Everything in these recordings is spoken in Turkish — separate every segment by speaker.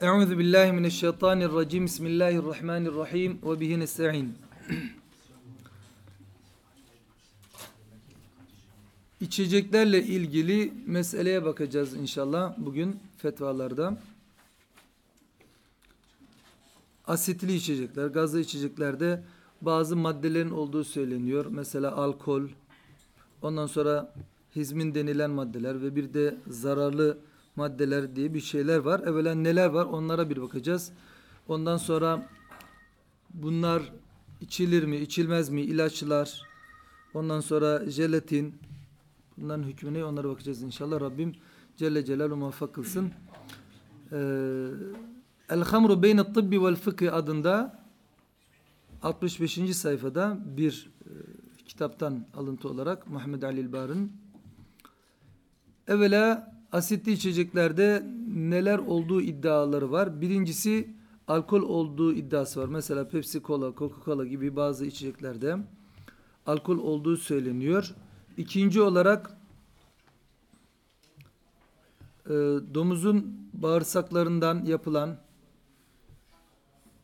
Speaker 1: Euzu billahi mineşşeytanirracim. Bismillahirrahmanirrahim ve bihi nestaîn. İçeceklerle ilgili meseleye bakacağız inşallah bugün fetvalarda. Asitli içecekler, gazlı içeceklerde bazı maddelerin olduğu söyleniyor. Mesela alkol, ondan sonra hizmin denilen maddeler ve bir de zararlı diye bir şeyler var. Evvela neler var onlara bir bakacağız. Ondan sonra bunlar içilir mi, içilmez mi, ilaçlar, ondan sonra jelatin, bunların hükmüne onlara bakacağız inşallah. Rabbim Celle Celaluhu muvaffak kılsın. Ee, El Hamru Beyne Tıbbi vel Fıkhi adında 65. sayfada bir e, kitaptan alıntı olarak Muhammed Ali Bar'ın evvela asitli içeceklerde neler olduğu iddiaları var. Birincisi alkol olduğu iddiası var. Mesela Pepsi Cola, Coca-Cola gibi bazı içeceklerde alkol olduğu söyleniyor. İkinci olarak e, domuzun bağırsaklarından yapılan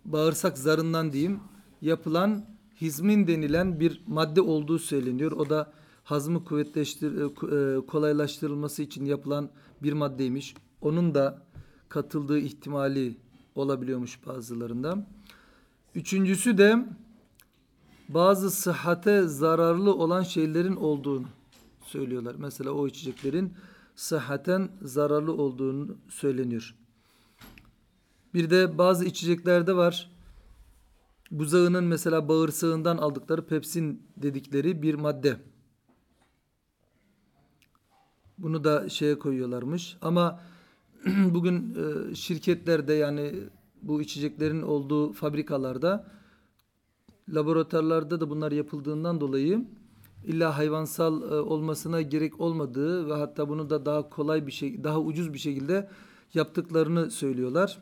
Speaker 1: bağırsak zarından diyeyim yapılan hizmin denilen bir madde olduğu söyleniyor. O da hazmı kuvvetleştir e, e, kolaylaştırılması için yapılan bir maddeymiş. Onun da katıldığı ihtimali olabiliyormuş bazılarında. Üçüncüsü de bazı sıhhate zararlı olan şeylerin olduğunu söylüyorlar. Mesela o içeceklerin sıhhaten zararlı olduğunu söyleniyor. Bir de bazı içeceklerde var. Buzağının mesela bağırsağından aldıkları pepsin dedikleri bir madde. Bunu da şeye koyuyorlarmış. Ama bugün e, şirketlerde yani bu içeceklerin olduğu fabrikalarda laboratuvarlarda da bunlar yapıldığından dolayı illa hayvansal e, olmasına gerek olmadığı ve hatta bunu da daha kolay bir şey, daha ucuz bir şekilde yaptıklarını söylüyorlar.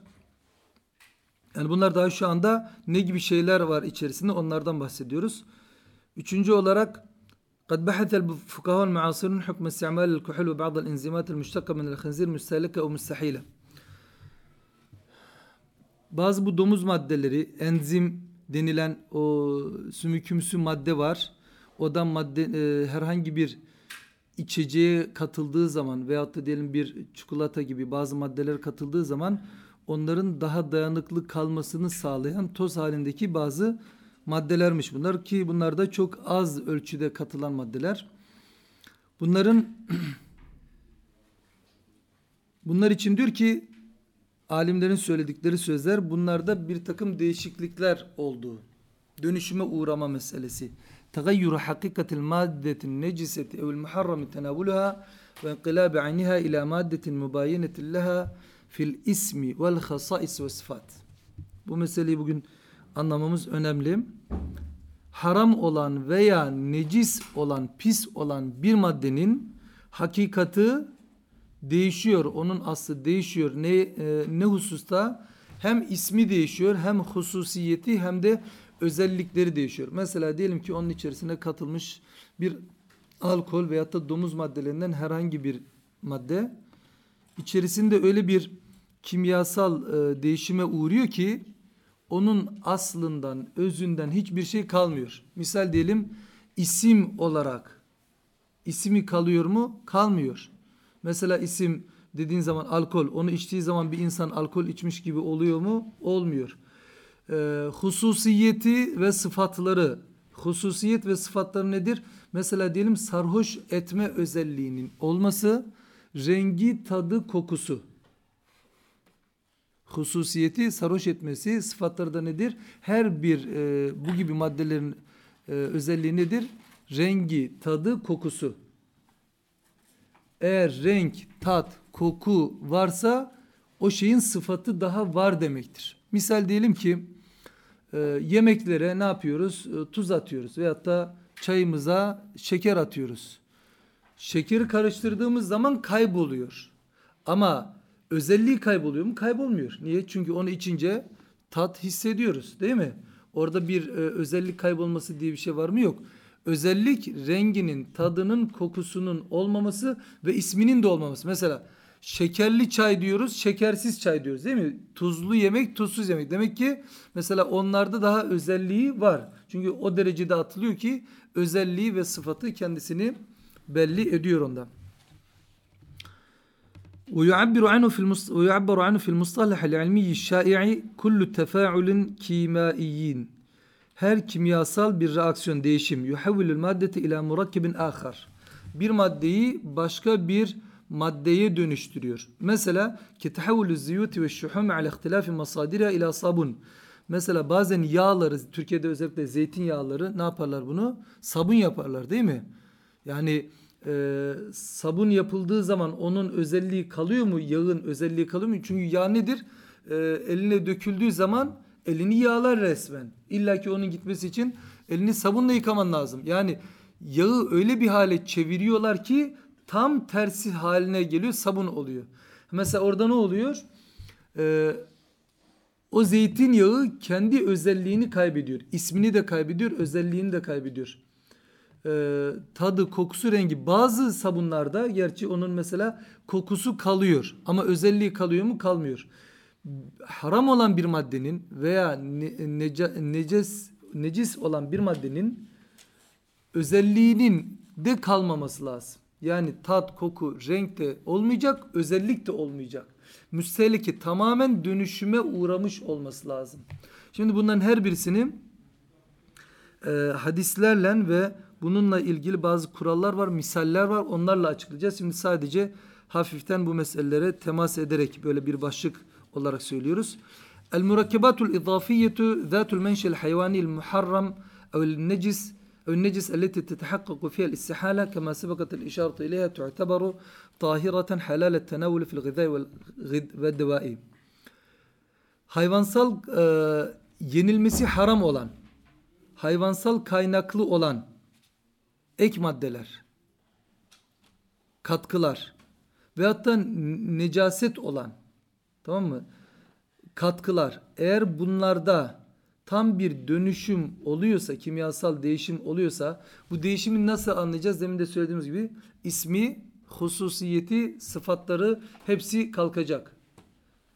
Speaker 1: Yani bunlar daha şu anda ne gibi şeyler var içerisinde onlardan bahsediyoruz. Üçüncü olarak قد بحث الفقهاء المعاصرون حكم استعمال الكحول وبعض الإنزيمات المشتقة من الخنزير مستهلكة أو مستحيلة. Bazı bu domuz maddeleri, enzim denilen o sümükümsü madde var. O da madde e, herhangi bir içeceğe katıldığı zaman veyahut da diyelim bir çikolata gibi bazı maddeler katıldığı zaman onların daha dayanıklı kalmasını sağlayan toz halindeki bazı maddelermiş bunlar ki bunlar da çok az ölçüde katılan maddeler. Bunların bunlar için diyor ki alimlerin söyledikleri sözler bunlarda bir takım değişiklikler olduğu. Dönüşüme uğrama meselesi. Tegayyuru hakikatil maddetin neciseti evil muharrami tenavuluha ve inqilabi ayniha ila maddetin mübayenetin leha fil ismi vel hasais ve sıfat. Bu meseleyi bugün anlamamız önemli. Haram olan veya necis olan, pis olan bir maddenin hakikati değişiyor. Onun aslı değişiyor. Ne e, ne hususta? Hem ismi değişiyor, hem hususiyeti hem de özellikleri değişiyor. Mesela diyelim ki onun içerisine katılmış bir alkol veyahut da domuz maddelerinden herhangi bir madde içerisinde öyle bir kimyasal e, değişime uğruyor ki onun aslından, özünden hiçbir şey kalmıyor. Misal diyelim isim olarak ismi kalıyor mu? Kalmıyor. Mesela isim dediğin zaman alkol, onu içtiği zaman bir insan alkol içmiş gibi oluyor mu? Olmuyor. Ee, hususiyeti ve sıfatları, hususiyet ve sıfatları nedir? Mesela diyelim sarhoş etme özelliğinin olması, rengi, tadı, kokusu hususiyeti sarhoş etmesi sıfatları da nedir? Her bir e, bu gibi maddelerin e, özelliği nedir? Rengi, tadı, kokusu. Eğer renk, tat, koku varsa o şeyin sıfatı daha var demektir. Misal diyelim ki e, yemeklere ne yapıyoruz? E, tuz atıyoruz veyahut da çayımıza şeker atıyoruz. Şekeri karıştırdığımız zaman kayboluyor. Ama özelliği kayboluyor mu? Kaybolmuyor. Niye? Çünkü onu içince tat hissediyoruz değil mi? Orada bir e, özellik kaybolması diye bir şey var mı? Yok. Özellik renginin, tadının, kokusunun olmaması ve isminin de olmaması. Mesela şekerli çay diyoruz, şekersiz çay diyoruz değil mi? Tuzlu yemek, tuzsuz yemek. Demek ki mesela onlarda daha özelliği var. Çünkü o derecede atılıyor ki özelliği ve sıfatı kendisini belli ediyor onda. ويعبر عنه في المص... ويعبر عنه في المصطلح العلمي الشائع كل تفاعل كيميائي her kimyasal bir reaksiyon değişim yuhavvilul maddeti ila murakkebin ahar bir maddeyi başka bir maddeye dönüştürüyor. Mesela ki tahavvülü ziyuti ve şuhum ala ihtilafi masadira ila sabun. Mesela bazen yağları Türkiye'de özellikle zeytinyağları ne yaparlar bunu? Sabun yaparlar değil mi? Yani e, sabun yapıldığı zaman onun özelliği kalıyor mu? Yağın özelliği kalıyor mu? Çünkü yağ nedir? E, eline döküldüğü zaman elini yağlar resmen. İlla ki onun gitmesi için elini sabunla yıkaman lazım. Yani yağı öyle bir hale çeviriyorlar ki tam tersi haline geliyor sabun oluyor. Mesela orada ne oluyor? Ee, o zeytinyağı kendi özelliğini kaybediyor. İsmini de kaybediyor, özelliğini de kaybediyor. Ee, tadı, kokusu, rengi. Bazı sabunlarda gerçi onun mesela kokusu kalıyor ama özelliği kalıyor mu? Kalmıyor. Haram olan bir maddenin veya ne, neces, necis olan bir maddenin özelliğinin de kalmaması lazım. Yani tat, koku, renk de olmayacak, özellik de olmayacak. Müstehliki tamamen dönüşüme uğramış olması lazım. Şimdi bunların her birisini e, hadislerle ve bununla ilgili bazı kurallar var, misaller var. Onlarla açıklayacağız. Şimdi sadece hafiften bu meselelere temas ederek böyle bir başlık olarak söylüyoruz. El murakkebatul izafiyetu zatul menşel hayvani muharram ev necis أو النجس التي تتحقق فيها الاستحالة كما سبقت الإشارة إليها تعتبر طاهرة حلال التناول في الغذاء والدواء hayvansal e, yenilmesi haram olan, hayvansal kaynaklı olan ek maddeler, katkılar veyahut da necaset olan, tamam mı? Katkılar, eğer bunlarda tam bir dönüşüm oluyorsa, kimyasal değişim oluyorsa bu değişimi nasıl anlayacağız? Demin de söylediğimiz gibi ismi, hususiyeti, sıfatları hepsi kalkacak.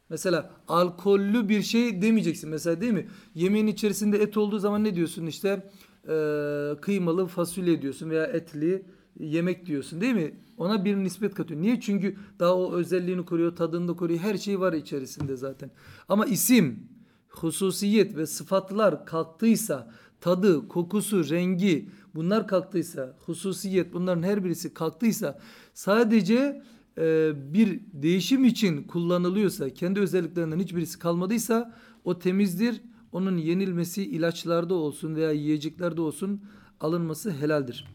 Speaker 1: Mesela alkollü bir şey demeyeceksin mesela değil mi? Yemeğin içerisinde et olduğu zaman ne diyorsun? İşte e, kıymalı fasulye diyorsun veya etli yemek diyorsun değil mi? Ona bir nispet katıyor. Niye? Çünkü daha o özelliğini koruyor, tadını da koruyor. Her şey var içerisinde zaten. Ama isim, hususiyet ve sıfatlar kalktıysa, tadı, kokusu, rengi bunlar kalktıysa, hususiyet bunların her birisi kalktıysa sadece e, bir değişim için kullanılıyorsa, kendi özelliklerinden hiçbirisi kalmadıysa o temizdir. Onun yenilmesi ilaçlarda olsun veya yiyeceklerde olsun alınması helaldir.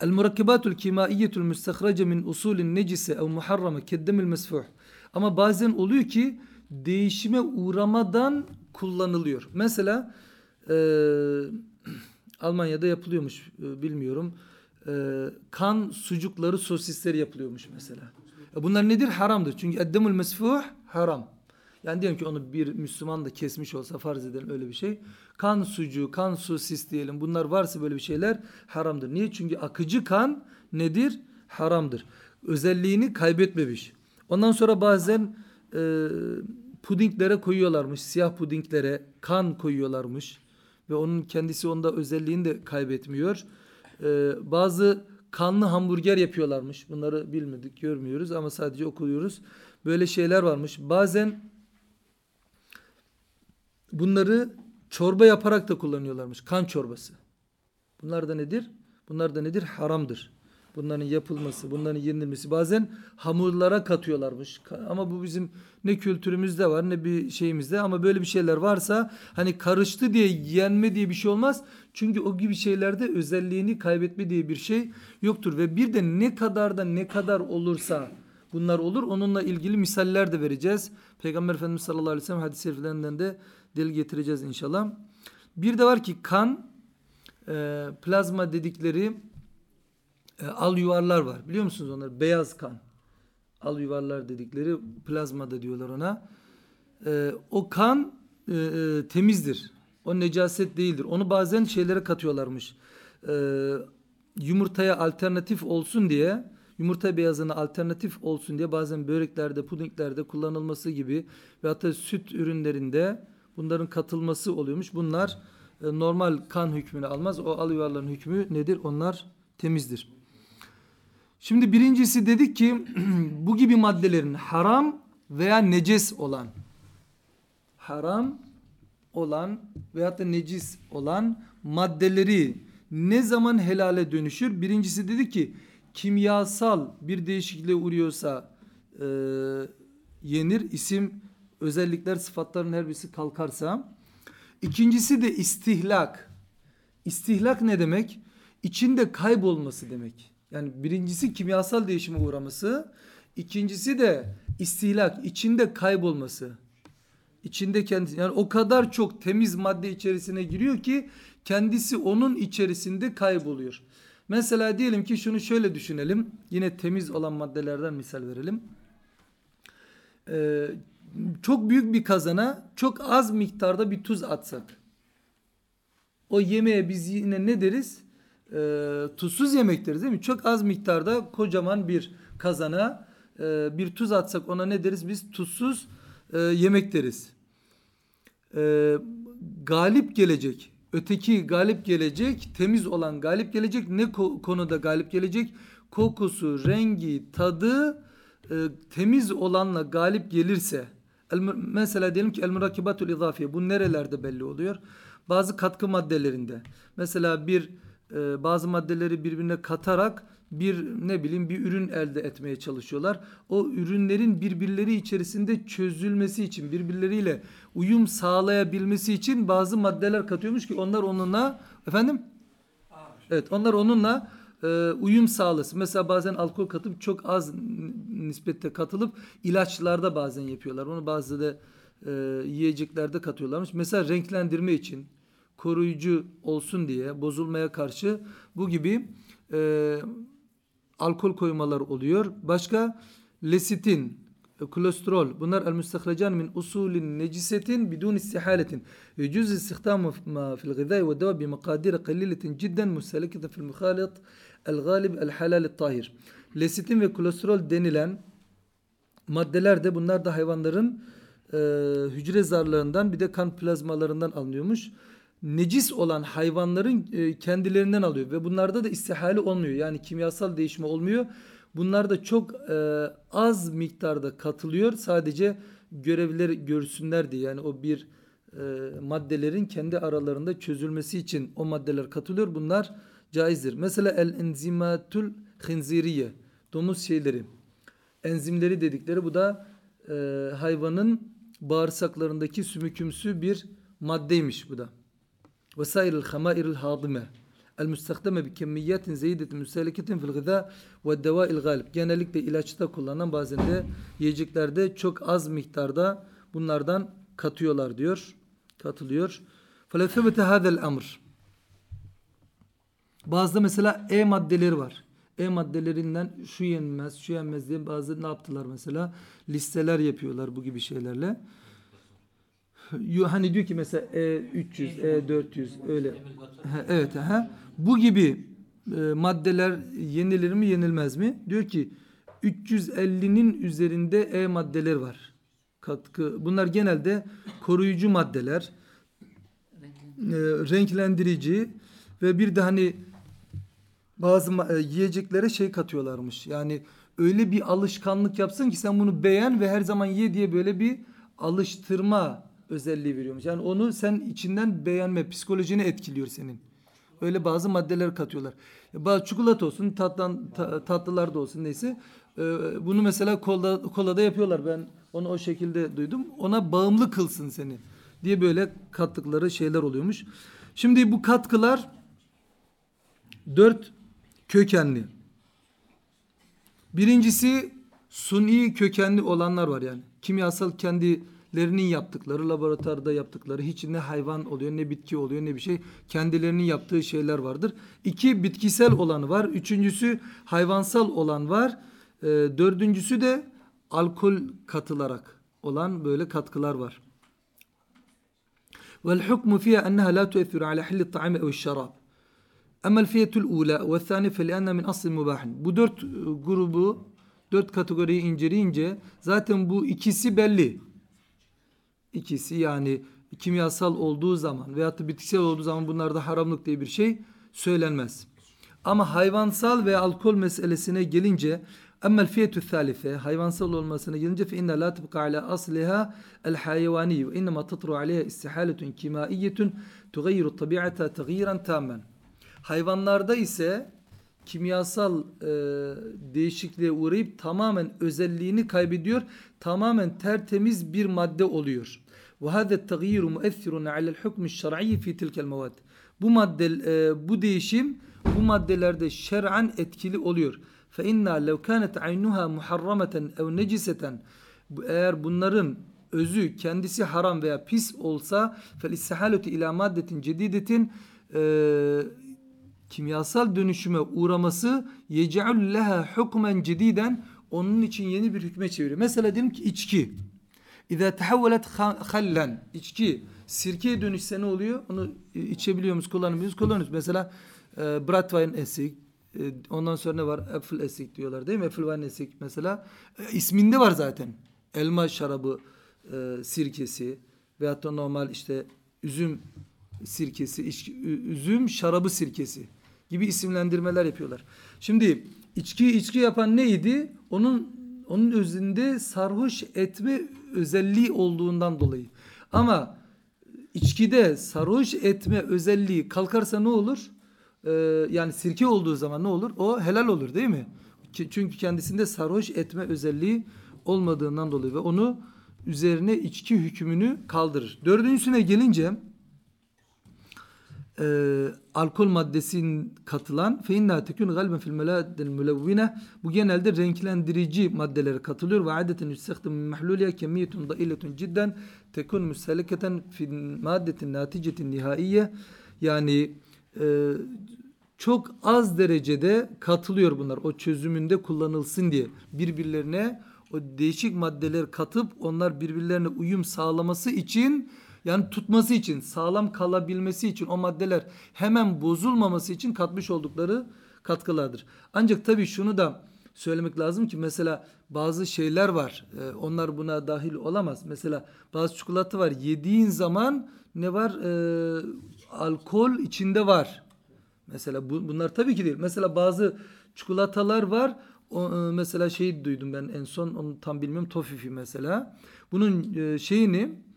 Speaker 1: El murakkebatul kimaiyetul müstehrace min usulin necise ev muharrame keddemil mesfuh. Ama bazen oluyor ki değişime uğramadan kullanılıyor. Mesela e, Almanya'da yapılıyormuş e, bilmiyorum. E, kan sucukları sosisleri yapılıyormuş mesela. E, bunlar nedir? Haramdır. Çünkü eddemul mesfuh haram. Yani diyelim ki onu bir Müslüman da kesmiş olsa farz edelim öyle bir şey. Kan sucuğu, kan sosis diyelim bunlar varsa böyle bir şeyler haramdır. Niye? Çünkü akıcı kan nedir? Haramdır. Özelliğini kaybetmemiş. Ondan sonra bazen e, pudinglere koyuyorlarmış. Siyah pudinglere kan koyuyorlarmış. Ve onun kendisi onda özelliğini de kaybetmiyor. E, bazı kanlı hamburger yapıyorlarmış. Bunları bilmedik, görmüyoruz ama sadece okuyoruz. Böyle şeyler varmış. Bazen bunları çorba yaparak da kullanıyorlarmış. Kan çorbası. Bunlar da nedir? Bunlar da nedir? Haramdır bunların yapılması, bunların yenilmesi bazen hamurlara katıyorlarmış. Ama bu bizim ne kültürümüzde var ne bir şeyimizde ama böyle bir şeyler varsa hani karıştı diye yenme diye bir şey olmaz. Çünkü o gibi şeylerde özelliğini kaybetme diye bir şey yoktur ve bir de ne kadar da ne kadar olursa bunlar olur. Onunla ilgili misaller de vereceğiz. Peygamber Efendimiz sallallahu aleyhi ve sellem hadis-i şeriflerinden de delil getireceğiz inşallah. Bir de var ki kan, e, plazma dedikleri e, al yuvarlar var. Biliyor musunuz onları? Beyaz kan. Al yuvarlar dedikleri plazmada diyorlar ona. E, o kan e, e, temizdir. O necaset değildir. Onu bazen şeylere katıyorlarmış. E, yumurtaya alternatif olsun diye yumurta beyazına alternatif olsun diye bazen böreklerde, pudinglerde kullanılması gibi ve hatta süt ürünlerinde bunların katılması oluyormuş. Bunlar e, normal kan hükmünü almaz. O al hükmü nedir? Onlar temizdir. Şimdi birincisi dedik ki bu gibi maddelerin haram veya necis olan haram olan veyahut da necis olan maddeleri ne zaman helale dönüşür? Birincisi dedi ki kimyasal bir değişikliğe uğruyorsa e, yenir. isim özellikler sıfatların her birisi kalkarsa. İkincisi de istihlak. İstihlak ne demek? İçinde kaybolması demek. Yani birincisi kimyasal değişime uğraması. ikincisi de istihlak, içinde kaybolması. İçinde kendisi yani o kadar çok temiz madde içerisine giriyor ki kendisi onun içerisinde kayboluyor. Mesela diyelim ki şunu şöyle düşünelim. Yine temiz olan maddelerden misal verelim. Ee, çok büyük bir kazana çok az miktarda bir tuz atsak. O yemeğe biz yine ne deriz? Ee, tuzsuz yemek deriz değil mi? Çok az miktarda kocaman bir kazana e, bir tuz atsak ona ne deriz? Biz tuzsuz e, yemek deriz. E, galip gelecek. Öteki galip gelecek. Temiz olan galip gelecek. Ne konuda galip gelecek? Kokusu, rengi, tadı e, temiz olanla galip gelirse mesela diyelim ki el murakibatul izafiye bu nerelerde belli oluyor? Bazı katkı maddelerinde. Mesela bir e, bazı maddeleri birbirine katarak bir ne bileyim bir ürün elde etmeye çalışıyorlar. O ürünlerin birbirleri içerisinde çözülmesi için birbirleriyle uyum sağlayabilmesi için bazı maddeler katıyormuş ki onlar onunla efendim Evet onlar onunla e, uyum sağlasın. Mesela bazen alkol katıp çok az nispette katılıp ilaçlarda bazen yapıyorlar. Onu bazı da e, yiyeceklerde katıyorlarmış. Mesela renklendirme için koruyucu olsun diye bozulmaya karşı bu gibi e, alkol koymalar oluyor. Başka lesitin, kolesterol bunlar el müstehrecan min usulin necisetin bidun istihaletin. Yecüz istihdamu fil gıdai ve deva bi makadir kaliletin cidden müsteliketin fil muhalit el galib el halal tahir. Lesitin ve kolesterol denilen maddeler de bunlar da hayvanların e, hücre zarlarından bir de kan plazmalarından alınıyormuş necis olan hayvanların e, kendilerinden alıyor ve bunlarda da istihale olmuyor. Yani kimyasal değişme olmuyor. Bunlar da çok e, az miktarda katılıyor. Sadece görevleri görsünler diye yani o bir e, maddelerin kendi aralarında çözülmesi için o maddeler katılıyor. Bunlar caizdir. Mesela el enzimatul khinziriye domuz şeyleri enzimleri dedikleri bu da e, hayvanın bağırsaklarındaki sümükümsü bir maddeymiş bu da وسائر الخمائر الهاضمة المستخدمة بكميات زيدة müsteliketin fil gıda ve deva'il galip. Genellikle ilaçta kullanılan bazen de yiyeceklerde çok az miktarda bunlardan katıyorlar diyor. Katılıyor. Felefebete hadel amr. Bazı mesela E maddeleri var. E maddelerinden şu yenmez, şu yenmez diye bazı ne yaptılar mesela? Listeler yapıyorlar bu gibi şeylerle hani diyor ki mesela E300, E400 öyle. evet. Ha. Bu gibi e, maddeler yenilir mi yenilmez mi? Diyor ki 350'nin üzerinde E maddeler var. Katkı. Bunlar genelde koruyucu maddeler, e, renklendirici ve bir de hani bazı e, yiyeceklere şey katıyorlarmış. Yani öyle bir alışkanlık yapsın ki sen bunu beğen ve her zaman ye diye böyle bir alıştırma özelliği veriyormuş. Yani onu sen içinden beğenme, psikolojini etkiliyor senin. Öyle bazı maddeler katıyorlar. Bazı çikolata olsun, tatlan, ta, tatlılar da olsun neyse. Ee, bunu mesela kola, kolada yapıyorlar. Ben onu o şekilde duydum. Ona bağımlı kılsın seni diye böyle kattıkları şeyler oluyormuş. Şimdi bu katkılar dört kökenli. Birincisi suni kökenli olanlar var yani. Kimyasal kendi kendilerinin yaptıkları, laboratuvarda yaptıkları hiç ne hayvan oluyor ne bitki oluyor ne bir şey. Kendilerinin yaptığı şeyler vardır. İki bitkisel olanı var. Üçüncüsü hayvansal olan var. E, dördüncüsü de alkol katılarak olan böyle katkılar var. Enneha la tu'ethiru ala hilli ta'ami ev şarab. Emel fiyetul ula ve thani fe lianna min asl mubahin. Bu dört e, grubu, dört kategoriyi inceleyince zaten bu ikisi belli. İkisi yani kimyasal olduğu zaman veyahut da bitkisel olduğu zaman bunlarda haramlık diye bir şey söylenmez. Ama hayvansal ve alkol meselesine gelince Emmel fiyetü thalife hayvansal olmasına gelince tibqa ala asliha el hayvani ve innema tatru aleyha istihaletun kimaiyetun tugayyiru tabiata tagyiran tammen. Hayvanlarda ise kimyasal e, değişikliğe uğrayıp tamamen özelliğini kaybediyor. Tamamen tertemiz bir madde oluyor. Ve hâze tagyiru muethirun alel hukmü şer'i fi tilkel mevad. Bu madde e, bu değişim bu maddelerde şer'an etkili oluyor. Fe inna lev kanet aynuha muharrameten ev neciseten eğer bunların özü kendisi haram veya pis olsa fel istihalatu ila maddetin cedidetin e, kimyasal dönüşüme uğraması yec'ul leha hukmen cediden onun için yeni bir hükme çeviriyor. Mesela diyelim ki içki. İza tehavvelet hallen içki sirkeye dönüşse ne oluyor? Onu içebiliyor muyuz, kullanabiliyor? Kullanıyoruz. Mesela e, Bratwein esik, e, ondan sonra ne var? Apple esik diyorlar değil mi? Apple wine esik mesela. E, isminde var zaten. Elma şarabı e, sirkesi veyahut da normal işte üzüm sirkesi, ü- üzüm şarabı sirkesi gibi isimlendirmeler yapıyorlar. Şimdi içki içki yapan neydi? Onun onun özünde sarhoş etme özelliği olduğundan dolayı. Ama içkide sarhoş etme özelliği kalkarsa ne olur? Ee, yani sirke olduğu zaman ne olur? O helal olur değil mi? Çünkü kendisinde sarhoş etme özelliği olmadığından dolayı ve onu üzerine içki hükmünü kaldırır. Dördüncüsüne gelince e, alkol maddesinin katılan fe inna tekun galiben fil meladel mulevvine bu genelde renklendirici maddelere katılıyor. Ve adeten yustakhdam min mahluliye kemiyetun dailetun cidden tekun müsteleketen fil maddetin naticetin nihaiye yani e, çok az derecede katılıyor bunlar o çözümünde kullanılsın diye. Birbirlerine o değişik maddeler katıp onlar birbirlerine uyum sağlaması için yani tutması için sağlam kalabilmesi için o maddeler hemen bozulmaması için katmış oldukları katkılardır. Ancak tabii şunu da söylemek lazım ki mesela bazı şeyler var. e, onlar buna dahil olamaz. Mesela bazı çikolata var. Yediğin zaman ne var? E, alkol içinde var. Mesela bu, bunlar tabii ki değil. Mesela bazı çikolatalar var. O, e, mesela şey duydum ben en son onu tam bilmiyorum. Tofifi mesela. Bunun e, şeyini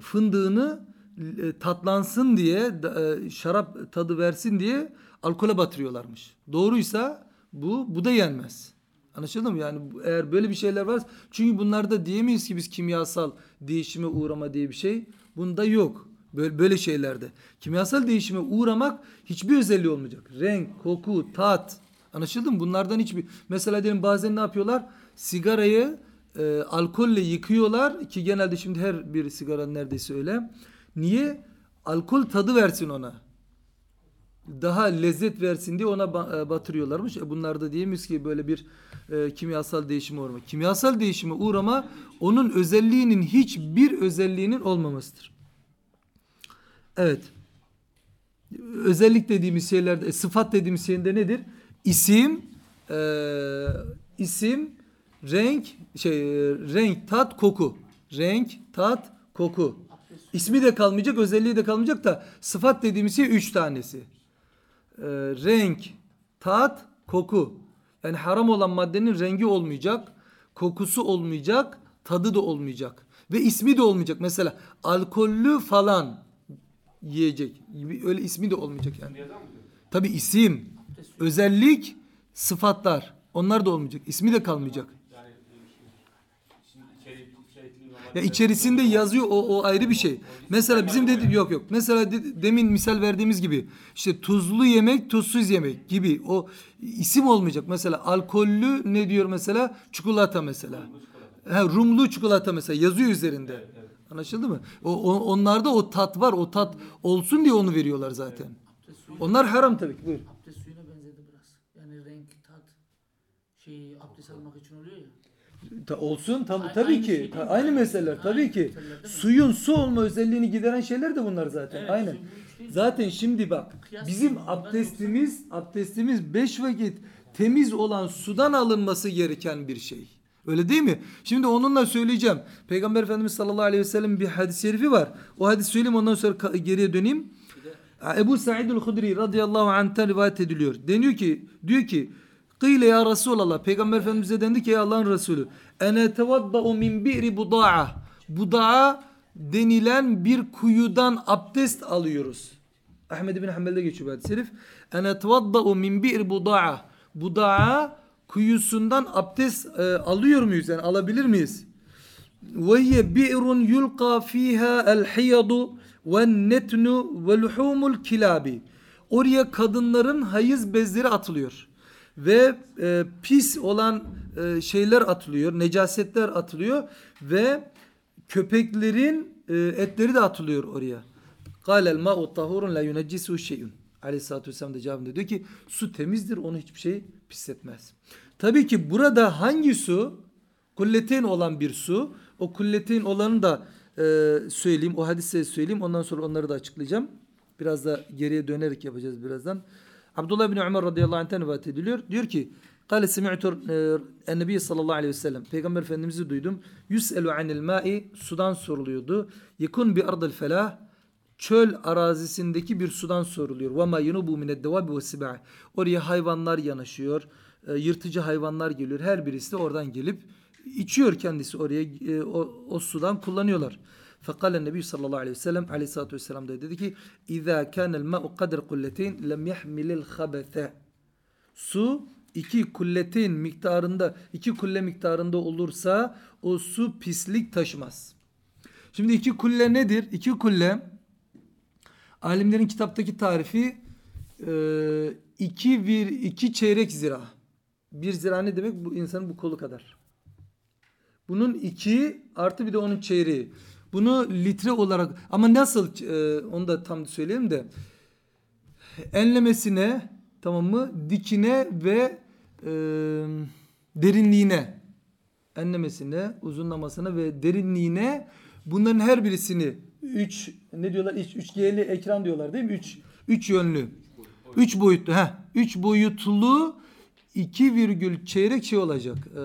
Speaker 1: fındığını e, tatlansın diye e, şarap tadı versin diye alkole batırıyorlarmış. Doğruysa bu bu da yenmez. Anlaşıldı mı? Yani eğer böyle bir şeyler var çünkü bunlarda diyemeyiz ki biz kimyasal değişime uğrama diye bir şey bunda yok. Böyle, böyle şeylerde. Kimyasal değişime uğramak hiçbir özelliği olmayacak. Renk, koku, tat. Anlaşıldı mı? Bunlardan hiçbir... Mesela diyelim bazen ne yapıyorlar? Sigarayı e, alkolle yıkıyorlar ki genelde şimdi her bir sigara neredeyse öyle. Niye? Alkol tadı versin ona. Daha lezzet versin diye ona e, batırıyorlarmış. E bunlar da diyemeyiz ki böyle bir e, kimyasal değişime uğrama. Kimyasal değişime uğrama onun özelliğinin hiçbir özelliğinin olmamasıdır. Evet. Özellik dediğimiz şeylerde, sıfat dediğimiz şeyinde nedir? İsim, e, isim, renk, şey, e, renk, tat, koku. Renk, tat, koku. İsmi de kalmayacak, özelliği de kalmayacak da sıfat dediğimiz şey üç tanesi. E, renk, tat, koku. Yani haram olan maddenin rengi olmayacak, kokusu olmayacak, tadı da olmayacak. Ve ismi de olmayacak. Mesela alkollü falan yiyecek. Öyle ismi de olmayacak yani. Tabi isim, özellik, sıfatlar. Onlar da olmayacak. İsmi de kalmayacak.
Speaker 2: Yani şimdi içerik, içerikli normal-
Speaker 1: Ya içerisinde yazıyor o, o ayrı bir şey. Mesela bizim dedi yok yok. Mesela de- demin misal verdiğimiz gibi işte tuzlu yemek, tuzsuz yemek gibi o isim olmayacak. Mesela alkollü ne diyor mesela? Çikolata mesela. Ha, rumlu çikolata mesela yazıyor üzerinde. Anlaşıldı mı? O, o- onlarda o tat var. O tat olsun diye onu veriyorlar zaten. Onlar haram tabii ki. Buyur.
Speaker 3: abdest suyuna benzedi biraz. Yani renk, tat, şey abdest almak için oluyor ya.
Speaker 1: Ta- olsun tabii
Speaker 3: A-
Speaker 1: tabii
Speaker 3: aynı
Speaker 1: ki.
Speaker 3: şey
Speaker 1: Ta- aynı
Speaker 3: Aynı-
Speaker 1: meseleler tabii
Speaker 3: aynı
Speaker 1: ki.
Speaker 3: değil mi?
Speaker 1: Suyun su olma özelliğini gideren şeyler de bunlar zaten.
Speaker 3: Evet,
Speaker 1: Aynen. Zaten şimdi bak bizim abdestimiz abdestimiz beş vakit temiz olan sudan alınması gereken bir şey. Öyle değil mi? Şimdi onunla söyleyeceğim. Peygamber Efendimiz sallallahu aleyhi ve sellem bir hadis-i şerifi var. O hadis söyleyeyim ondan sonra geriye döneyim. Ebu Sa'id el-Hudri radıyallahu anh'ten rivayet ediliyor. Deniyor ki diyor ki Kıyle ya Resulallah. Peygamber Efendimiz'e dendi ki ey Allah'ın Resulü. Ene tevadda'u min bi'ri buda'a. Buda'a denilen bir kuyudan abdest alıyoruz. Ahmed bin Hanbel'de geçiyor bu hadis-i şerif. Ene tevadda'u min bi'r buda'a. Buda'a kuyusundan abdest e, alıyor muyuz? Yani alabilir miyiz? Ve hiye bi'run yulqa fiha el hiyadu ve netnu ve luhumul kilabi. Oraya kadınların hayız bezleri atılıyor ve e, pis olan e, şeyler atılıyor, necasetler atılıyor ve köpeklerin e, etleri de atılıyor oraya. Kâlel ma'u tahurun la yuneccisu şey'un. Aleyhisselatü Vesselam da cevabında diyor ki su temizdir onu hiçbir şey pisletmez. Tabii ki burada hangi su? Kulletin olan bir su. O kulletin olanı da e, söyleyeyim. O hadise söyleyeyim. Ondan sonra onları da açıklayacağım. Biraz da geriye dönerek yapacağız birazdan. Abdullah bin Ömer radıyallahu anh'ten rivayet ediliyor. Diyor ki Kale semi'tu ennebi sallallahu aleyhi ve sellem. Peygamber Efendimiz'i duydum. Yüs'elu anil ma'i sudan soruluyordu. Yekun bi ardıl felah çöl arazisindeki bir sudan soruluyor. Ve ma yunubu mined devabi ve. Oraya hayvanlar yanaşıyor. e, yırtıcı hayvanlar geliyor. Her birisi de oradan gelip içiyor kendisi oraya e, o, o sudan kullanıyorlar. Fekale Nebi sallallahu aleyhi ve sellem aleyhissalatü vesselam da dedi ki İzâ kânel ma'u kadr kulleteyn lem yahmilil habete Su iki kulleteyn miktarında iki kulle miktarında olursa o su pislik taşımaz. Şimdi iki kulle nedir? İki kulle alimlerin kitaptaki tarifi e, iki, bir, iki çeyrek zira. Bir zira ne demek? Bu insanın bu kolu kadar. Bunun iki artı bir de onun çeyreği. Bunu litre olarak ama nasıl e, onu da tam söyleyeyim de enlemesine tamam mı dikine ve e, derinliğine enlemesine uzunlamasına ve derinliğine bunların her birisini 3 ne diyorlar 3 üçgeli ekran diyorlar değil mi? 3 3 yönlü. 3 boyutlu ha. 3 boyutlu 2 virgül çeyrek şey olacak. Ee,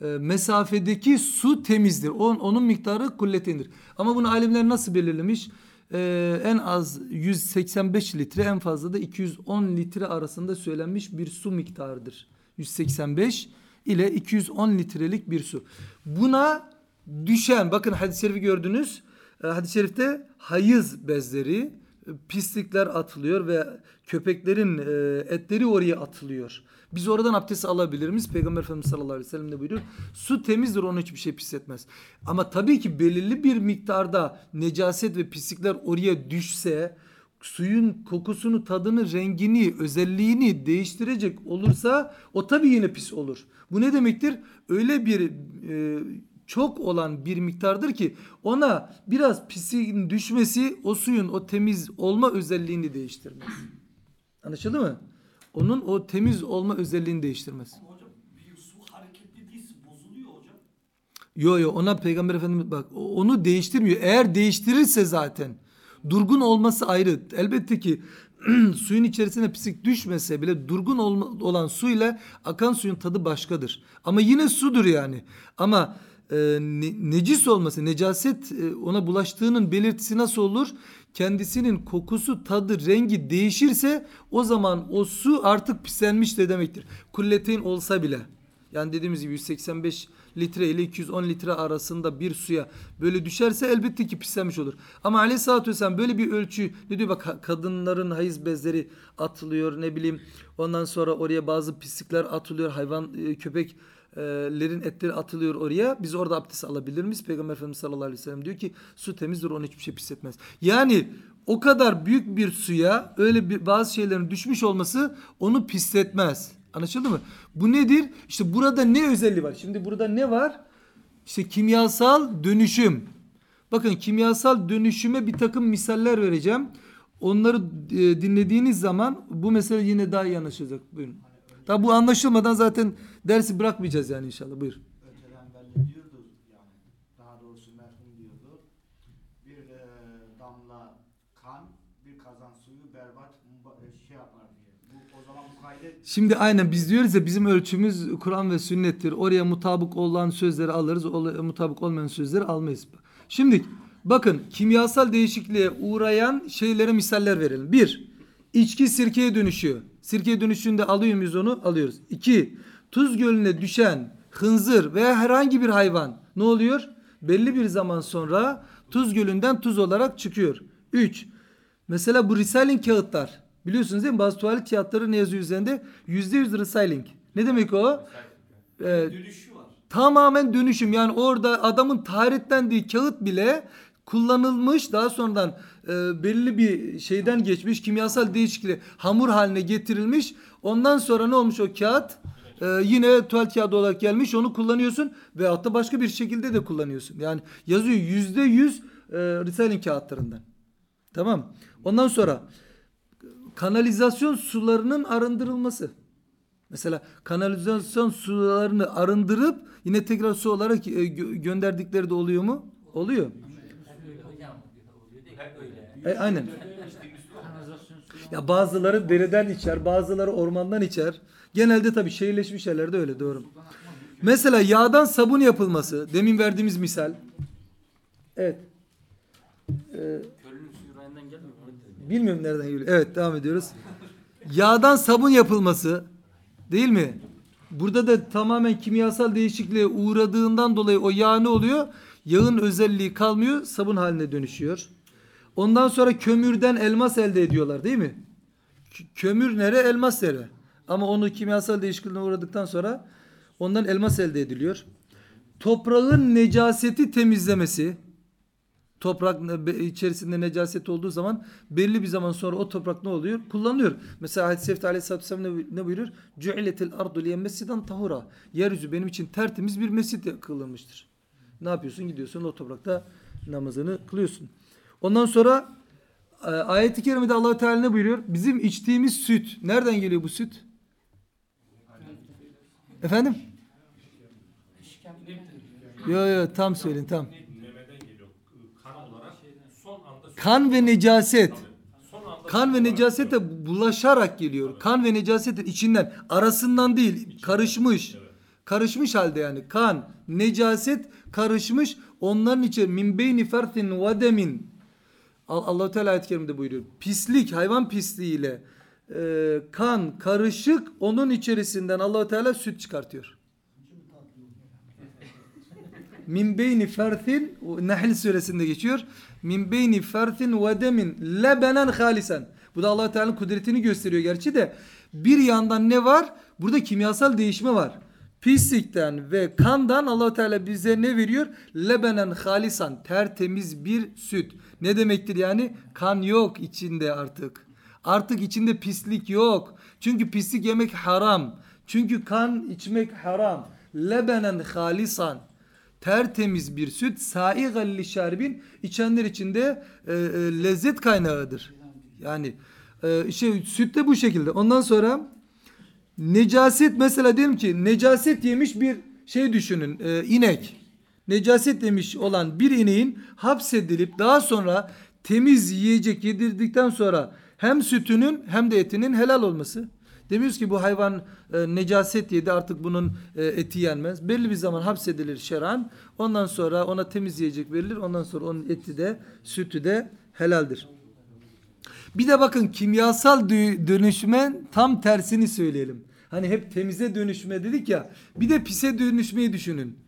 Speaker 1: mesafedeki su temizdir. On, onun miktarı kulletendir. Ama bunu alimler nasıl belirlemiş? Ee, en az 185 litre en fazla da 210 litre arasında söylenmiş bir su miktarıdır. 185 ile 210 litrelik bir su. Buna düşen bakın hadis-i şerifi gördünüz. Ee, hadis-i şerifte hayız bezleri, e, pislikler atılıyor ve köpeklerin e, etleri oraya atılıyor. Biz oradan abdest alabilir miyiz? Peygamber Efendimiz sallallahu aleyhi ve sellem de buyuruyor. Su temizdir onu hiçbir şey pisletmez. Ama tabii ki belirli bir miktarda necaset ve pislikler oraya düşse suyun kokusunu, tadını, rengini, özelliğini değiştirecek olursa o tabii yine pis olur. Bu ne demektir? Öyle bir e, çok olan bir miktardır ki ona biraz pisliğin düşmesi o suyun o temiz olma özelliğini değiştirmez. Anlaşıldı mı? Onun o temiz olma özelliğini değiştirmez.
Speaker 2: Ama hocam bir su hareketli değilse bozuluyor hocam.
Speaker 1: Yo yo ona Peygamber Efendimiz bak onu değiştirmiyor. Eğer değiştirirse zaten durgun olması ayrı. Elbette ki suyun içerisine pislik düşmese bile durgun olma, olan suyla akan suyun tadı başkadır. Ama yine sudur yani. Ama e, ne- necis olması, necaset e, ona bulaştığının belirtisi nasıl olur? Kendisinin kokusu, tadı, rengi değişirse o zaman o su artık pislenmiştir demektir. Kulleteyn olsa bile. Yani dediğimiz gibi 185 litre ile 210 litre arasında bir suya böyle düşerse elbette ki pislenmiş olur. Ama aleyhissalatü vesselam böyle bir ölçü ne diyor bak kadınların hayız bezleri atılıyor ne bileyim ondan sonra oraya bazı pislikler atılıyor hayvan e, köpeklerin etleri atılıyor oraya. Biz orada abdest alabilir miyiz? Peygamber Efendimiz sallallahu aleyhi ve sellem diyor ki su temizdir onu hiçbir şey pisletmez. Yani o kadar büyük bir suya öyle bir bazı şeylerin düşmüş olması onu pisletmez. Anlaşıldı mı? Bu nedir? İşte burada ne özelliği var? Şimdi burada ne var? İşte kimyasal dönüşüm. Bakın kimyasal dönüşüme bir takım misaller vereceğim. Onları e, dinlediğiniz zaman bu mesele yine daha iyi anlaşılacak. Buyurun. Tabi bu anlaşılmadan zaten dersi bırakmayacağız yani inşallah. Buyur.
Speaker 4: öteden belli diyordu yani daha doğrusu merhum diyordu. Bir e, damla kan bir kazan suyu berbat mba- şey yapar diye. Bu o zaman bu kaydı
Speaker 1: Şimdi aynen biz diyoruz ya bizim ölçümüz Kur'an ve sünnettir. Oraya mutabık olan sözleri alırız. ola- Mutabık olmayan sözleri almayız. Şimdi bakın kimyasal değişikliğe uğrayan şeylere misaller verelim. Bir, içki sirkeye dönüşüyor. Sirkeye dönüşünde alıyor muyuz onu? Alıyoruz. İki, tuz gölüne düşen hınzır veya herhangi bir hayvan ne oluyor? Belli bir zaman sonra tuz gölünden tuz olarak çıkıyor. Üç, Mesela bu recycling kağıtlar. Biliyorsunuz değil mi? Bazı tuvalet kağıtları ne yazıyor üzerinde? %100 recycling. Ne demek o? Ee,
Speaker 2: Dönüşü var.
Speaker 1: tamamen dönüşüm. Yani orada adamın taharetlendiği kağıt bile kullanılmış daha sonradan e, belli bir şeyden geçmiş kimyasal değişikliğe hamur haline getirilmiş. Ondan sonra ne olmuş o kağıt? E, yine tuvalet kağıdı olarak gelmiş onu kullanıyorsun veyahut da başka bir şekilde de kullanıyorsun. Yani yazıyor yüzde yüz e, recycling kağıtlarından. Tamam. Ondan sonra kanalizasyon sularının arındırılması. Mesela kanalizasyon sularını arındırıp yine tekrar su olarak e, gö- gönderdikleri de oluyor mu? Oluyor.
Speaker 2: Hep öyle.
Speaker 1: E, aynen. Ya bazıları dereden içer, bazıları ormandan içer. Genelde tabii şehirleşmiş yerlerde öyle doğru. Mesela yağdan sabun yapılması. Demin verdiğimiz misal. Evet. Ee? Bilmiyorum nereden geliyor. Evet devam ediyoruz. Yağdan sabun yapılması değil mi? Burada da tamamen kimyasal değişikliğe uğradığından dolayı o yağ ne oluyor? Yağın özelliği kalmıyor, sabun haline dönüşüyor. Ondan sonra kömürden elmas elde ediyorlar değil mi? Kömür nere? Elmas nere? Ama onu kimyasal değişikliğine uğradıktan sonra ondan elmas elde ediliyor. Toprağın necaseti temizlemesi toprak içerisinde necaset olduğu zaman belli bir zaman sonra o toprak ne oluyor? Kullanılıyor. Mesela hadis-i şerifte aleyhissalatü vesselam ne, ne buyuruyor? Cu'iletil ardu liye mesciden tahura. Yeryüzü benim için tertemiz bir mescid kılınmıştır. Ne yapıyorsun? Gidiyorsun o toprakta namazını kılıyorsun. Ondan sonra e, ayet-i kerimede allah Teala ne buyuruyor? Bizim içtiğimiz süt. Nereden geliyor bu süt? Efendim? Yo yo tam söyleyin tam.
Speaker 2: Kan
Speaker 1: ve necaset. Kan ve necaset de bulaşarak geliyor. Kan ve necasetin içinden, arasından değil, karışmış. Karışmış halde yani. Kan, necaset karışmış. Onların içi min beyni ferthin ve demin. Al- Allah Teala ayet-i kerimede buyuruyor. Pislik, hayvan pisliğiyle e, kan karışık onun içerisinden Allah Teala süt çıkartıyor. Min beyni ferthin o Nahl suresinde geçiyor. Min beyni ferthin ve demin lebenen halisen. Bu da Allah Teala'nın kudretini gösteriyor gerçi de bir yandan ne var? Burada kimyasal değişme var. Pislikten ve kandan Allah Teala bize ne veriyor? Lebenen halisan tertemiz bir süt. Ne demektir yani? Kan yok içinde artık. Artık içinde pislik yok. Çünkü pislik yemek haram. Çünkü kan içmek haram. Lebenen halisan tertemiz bir süt saigal li şarbin içenler içinde e, e, lezzet kaynağıdır. Yani e, şey süt de bu şekilde. Ondan sonra necaset mesela diyelim ki necaset yemiş bir şey düşünün e, inek. Necaset yemiş olan bir ineğin hapsedilip daha sonra temiz yiyecek yedirdikten sonra hem sütünün hem de etinin helal olması. Demiyoruz ki bu hayvan e, necaset yedi artık bunun e, eti yenmez. Belli bir zaman hapsedilir şeran. Ondan sonra ona temiz yiyecek verilir. Ondan sonra onun eti de sütü de helaldir. Bir de bakın kimyasal dö- dönüşme tam tersini söyleyelim. Hani hep temize dönüşme dedik ya. Bir de pise dönüşmeyi düşünün.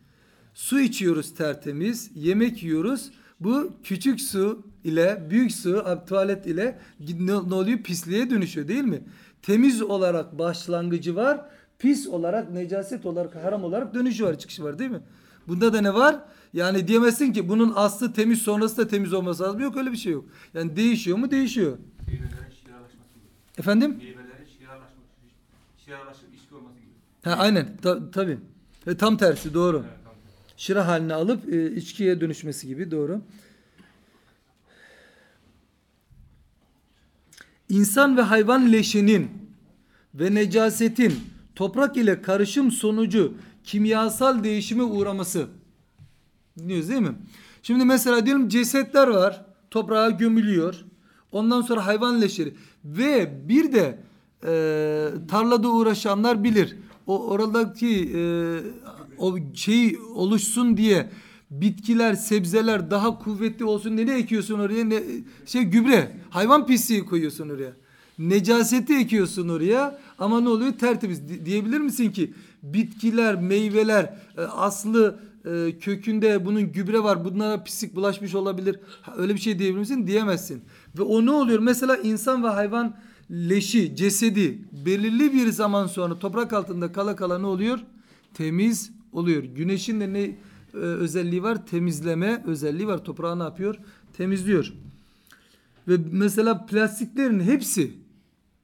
Speaker 1: Su içiyoruz tertemiz, yemek yiyoruz. Bu küçük su ile büyük su, tuvalet ile ne, ne oluyor? Pisliğe dönüşüyor değil mi? Temiz olarak başlangıcı var, pis olarak, necaset olarak, haram olarak dönüşü var, çıkışı var değil mi? Bunda da ne var? Yani diyemezsin ki bunun aslı temiz sonrası da temiz olması lazım. Yok öyle bir şey yok. Yani değişiyor mu? Değişiyor. Efendim? Ha, aynen Ta- tabii. E, tam tersi doğru. Şıra haline alıp e, içkiye dönüşmesi gibi doğru. İnsan ve hayvan leşinin ve necasetin toprak ile karışım sonucu kimyasal değişime uğraması. Dinliyoruz değil mi? Şimdi mesela diyelim cesetler var. Toprağa gömülüyor. Ondan sonra hayvan leşleri ve bir de e, tarlada uğraşanlar bilir. O oradaki e, o şey oluşsun diye bitkiler, sebzeler daha kuvvetli olsun diye ne ekiyorsun oraya? Ne, şey gübre, hayvan pisliği koyuyorsun oraya. Necaseti ekiyorsun oraya ama ne oluyor? Tertemiz. Di- diyebilir misin ki bitkiler, meyveler e, aslı e, kökünde bunun gübre var. Bunlara pislik bulaşmış olabilir. Ha, Öyle bir şey diyebilir misin? Diyemezsin. Ve o ne oluyor? Mesela insan ve hayvan leşi, cesedi belirli bir zaman sonra toprak altında kala kala ne oluyor? Temiz oluyor. Güneşin de ne e, özelliği var? Temizleme özelliği var. Toprağı ne yapıyor? Temizliyor. Ve mesela plastiklerin hepsi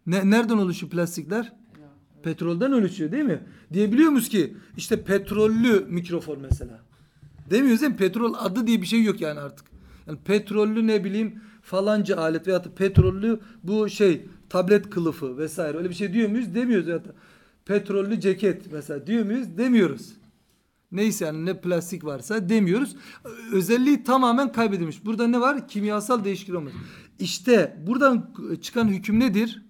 Speaker 1: ne, nereden oluşuyor plastikler? Petrolden oluşuyor değil mi? Diyebiliyor muyuz ki işte petrollü mikrofon mesela. Demiyoruz değil mi? Petrol adı diye bir şey yok yani artık. Yani petrollü ne bileyim falanca alet da petrollü bu şey tablet kılıfı vesaire öyle bir şey diyor muyuz? Demiyoruz veyahut da petrollü ceket mesela diyor muyuz? Demiyoruz. Neyse yani ne plastik varsa demiyoruz. Özelliği tamamen kaybedilmiş. Burada ne var? Kimyasal değişiklik olmuş. İşte buradan çıkan hüküm nedir?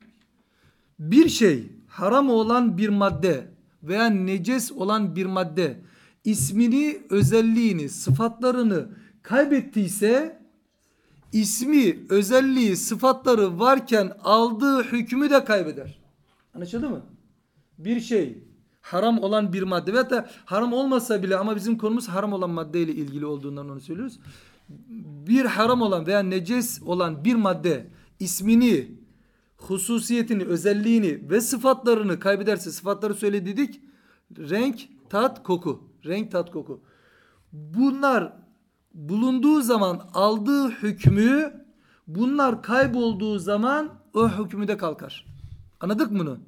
Speaker 1: Bir şey haram olan bir madde veya neces olan bir madde ismini, özelliğini, sıfatlarını kaybettiyse ismi, özelliği, sıfatları varken aldığı hükmü de kaybeder. Anlaşıldı mı? Bir şey haram olan bir madde veyahut da haram olmasa bile ama bizim konumuz haram olan maddeyle ilgili olduğundan onu söylüyoruz. Bir haram olan veya neces olan bir madde ismini, hususiyetini, özelliğini ve sıfatlarını kaybederse sıfatları söyledik. Renk, tat, koku. Renk, tat, koku. Bunlar bulunduğu zaman aldığı hükmü bunlar kaybolduğu zaman o hükmü de kalkar. Anladık mı bunu?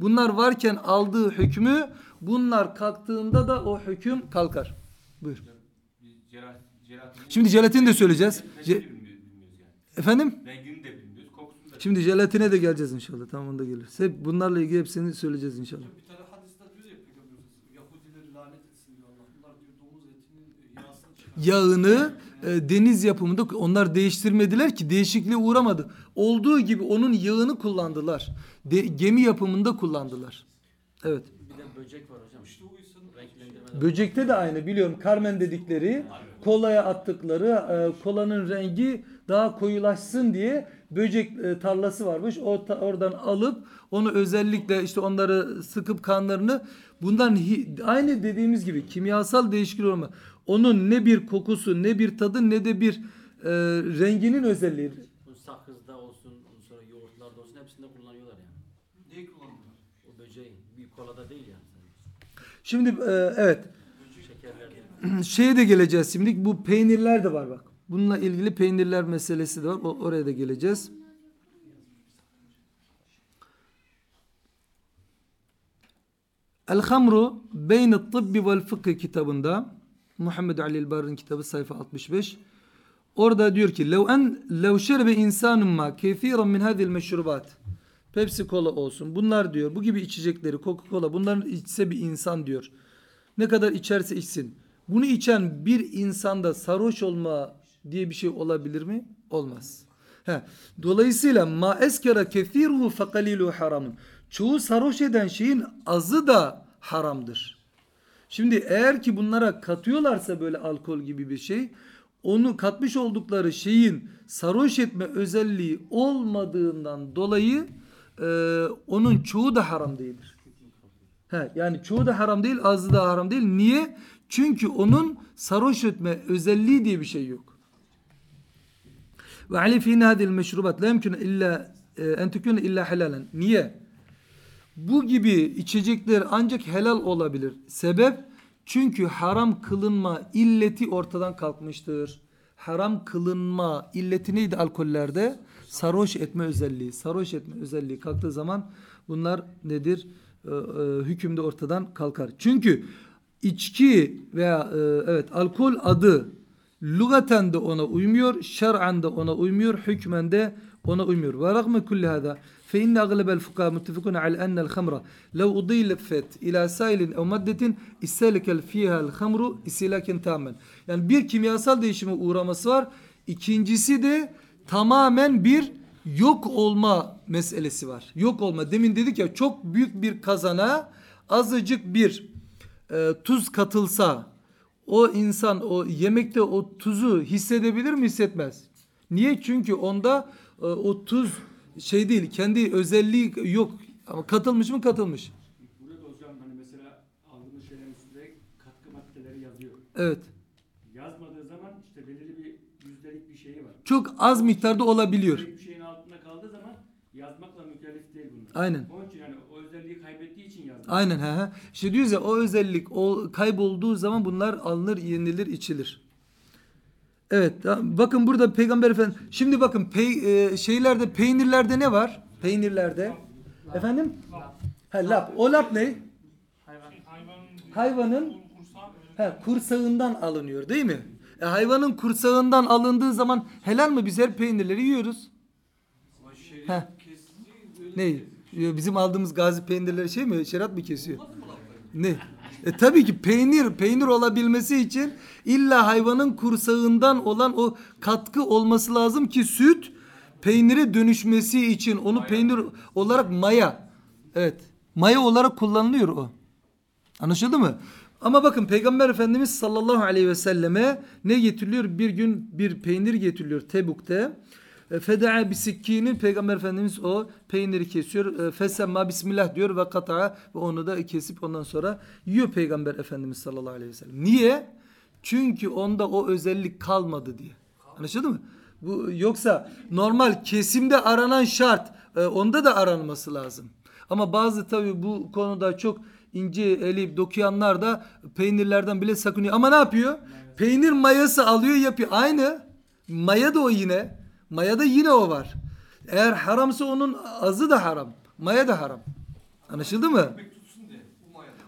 Speaker 1: Bunlar varken aldığı hükmü bunlar kalktığında da o hüküm kalkar. Buyur. Şimdi jelatini de söyleyeceğiz.
Speaker 5: Yani.
Speaker 1: Efendim?
Speaker 5: Rengini de bilmiyoruz, kokusunu da
Speaker 1: Şimdi jelatine de geleceğiz inşallah. Tamam onda geliriz. Hep bunlarla ilgili hepsini söyleyeceğiz inşallah.
Speaker 2: Bir tane hadiste diyor ya Peygamberimiz Yahudileri lanet etsin diyor Allah. Bunlar diyor domuz etinin e, yağsını çıkar.
Speaker 1: Yağını e, deniz yapımında onlar değiştirmediler ki değişikliğe uğramadı. Olduğu gibi onun yağını kullandılar. De- gemi yapımında kullandılar. Evet.
Speaker 6: Bir de böcek var hocam.
Speaker 2: İşte
Speaker 6: Renklendirme.
Speaker 1: Böcekte de aynı biliyorum. Karmen dedikleri kolaya attıkları e, kolanın rengi daha koyulaşsın diye böcek e, tarlası varmış. O ta- oradan alıp onu özellikle işte onları sıkıp kanlarını bundan hi- aynı dediğimiz gibi kimyasal değişiklik olma. Onun ne bir kokusu ne bir tadı ne de bir e, renginin özelliği.
Speaker 6: Bu sakızda olsun, ondan sonra yoğurtlarda olsun hepsinde kullanıyorlar yani.
Speaker 2: neyi kullanıyorlar?
Speaker 6: O böceği. Bir kolada değil yani.
Speaker 1: Şimdi e, evet şeye de geleceğiz şimdi. Bu peynirler de var bak. Bununla ilgili peynirler meselesi de var. O, oraya da geleceğiz. El Hamru Beyne Tıbbi vel Fıkıh kitabında Muhammed Ali El-Barr'ın kitabı sayfa 65 Orada diyor ki lev en lev şerbe insanun ma kesiran min hadhihi meşrubat Pepsi Cola olsun. Bunlar diyor bu gibi içecekleri Coca-Cola bunların içse bir insan diyor. Ne kadar içerse içsin. Bunu içen bir insanda sarhoş olma diye bir şey olabilir mi? Olmaz. He. Dolayısıyla ma eskera kethiruhu fekalilu haramun. Çoğu sarhoş eden şeyin azı da haramdır. Şimdi eğer ki bunlara katıyorlarsa böyle alkol gibi bir şey, onu katmış oldukları şeyin sarhoş etme özelliği olmadığından dolayı e, onun çoğu da haram değildir. He, yani çoğu da haram değil, azı da haram değil. Niye? Çünkü onun sarhoş etme özelliği diye bir şey yok. Ve ali fi hadhihi meşrubat la yumkinu illa e, en illa halalen. Niye? Bu gibi içecekler ancak helal olabilir. Sebep çünkü haram kılınma illeti ortadan kalkmıştır. Haram kılınma illeti neydi alkollerde? sarhoş etme özelliği, sarhoş etme özelliği kalktığı zaman bunlar nedir? Ee, e, e, hükümde ortadan kalkar. Çünkü içki veya e, evet alkol adı lugaten de ona uymuyor, şer'an da ona uymuyor, hükmen de ona uymuyor. Ve rağmen kulli hada fe inne aglebel fuka muttefikun al ennel hamra lev udilfet ila sailin ev maddetin istelikel fihel hamru isilaken tamen. Yani bir kimyasal değişime uğraması var. İkincisi de tamamen bir yok olma meselesi var. Yok olma. Demin dedik ya çok büyük bir kazana azıcık bir e, tuz katılsa o insan o yemekte o tuzu hissedebilir mi hissetmez. Niye? Çünkü onda e, o tuz şey değil kendi özelliği yok ama katılmış mı katılmış.
Speaker 7: Burada hocam hani mesela aldığımız şeylerin üstünde katkı maddeleri yazıyor.
Speaker 1: Evet.
Speaker 7: Yazmadığı zaman işte belirli bir yüzdelik bir şeyi var.
Speaker 1: Çok az miktarda olabiliyor.
Speaker 7: Bir şeyin altında kaldığı zaman yazmakla mükellef değil bunlar.
Speaker 1: Aynen.
Speaker 7: Onun için yani o özelliği kaybettiği için yazmıyor.
Speaker 1: Aynen he he. İşte diyoruz ya o özellik o kaybolduğu zaman bunlar alınır, yenilir, içilir. Evet. Bakın burada Peygamber Efendimiz şimdi bakın pey, e, şeylerde peynirlerde ne var? Peynirlerde. Efendim? Ha lap. O lap ne? Hayvanın he, kursağından alınıyor değil mi? E, hayvanın kursağından alındığı zaman helal mi? Biz her peynirleri yiyoruz. Heh.
Speaker 2: öyle
Speaker 1: Ne? Bizim aldığımız gazi peynirleri şey mi? Şerat mı kesiyor? Ne? E tabii ki peynir, peynir olabilmesi için illa hayvanın kursağından olan o katkı olması lazım ki süt peynire dönüşmesi için onu peynir olarak maya. Evet. Maya olarak kullanılıyor o. Anlaşıldı mı? Ama bakın Peygamber Efendimiz sallallahu aleyhi ve selleme ne getiriliyor? Bir gün bir peynir getiriliyor Tebuk'te. E, Feda'a bisikkinin Peygamber Efendimiz o peyniri kesiyor. E, Fesemma bismillah diyor ve kata'a ve onu da kesip ondan sonra yiyor Peygamber Efendimiz sallallahu aleyhi ve sellem. Niye? Çünkü onda o özellik kalmadı diye. Anlaşıldı mı? Bu yoksa normal kesimde aranan şart e, onda da aranması lazım. Ama bazı tabii bu konuda çok ince elip dokuyanlar da peynirlerden bile sakınıyor. Ama ne yapıyor? Peynir mayası alıyor yapıyor. Aynı. Maya da o yine. Maya da yine o var. Eğer haramsa onun azı da haram. Maya da haram. Anlaşıldı mı?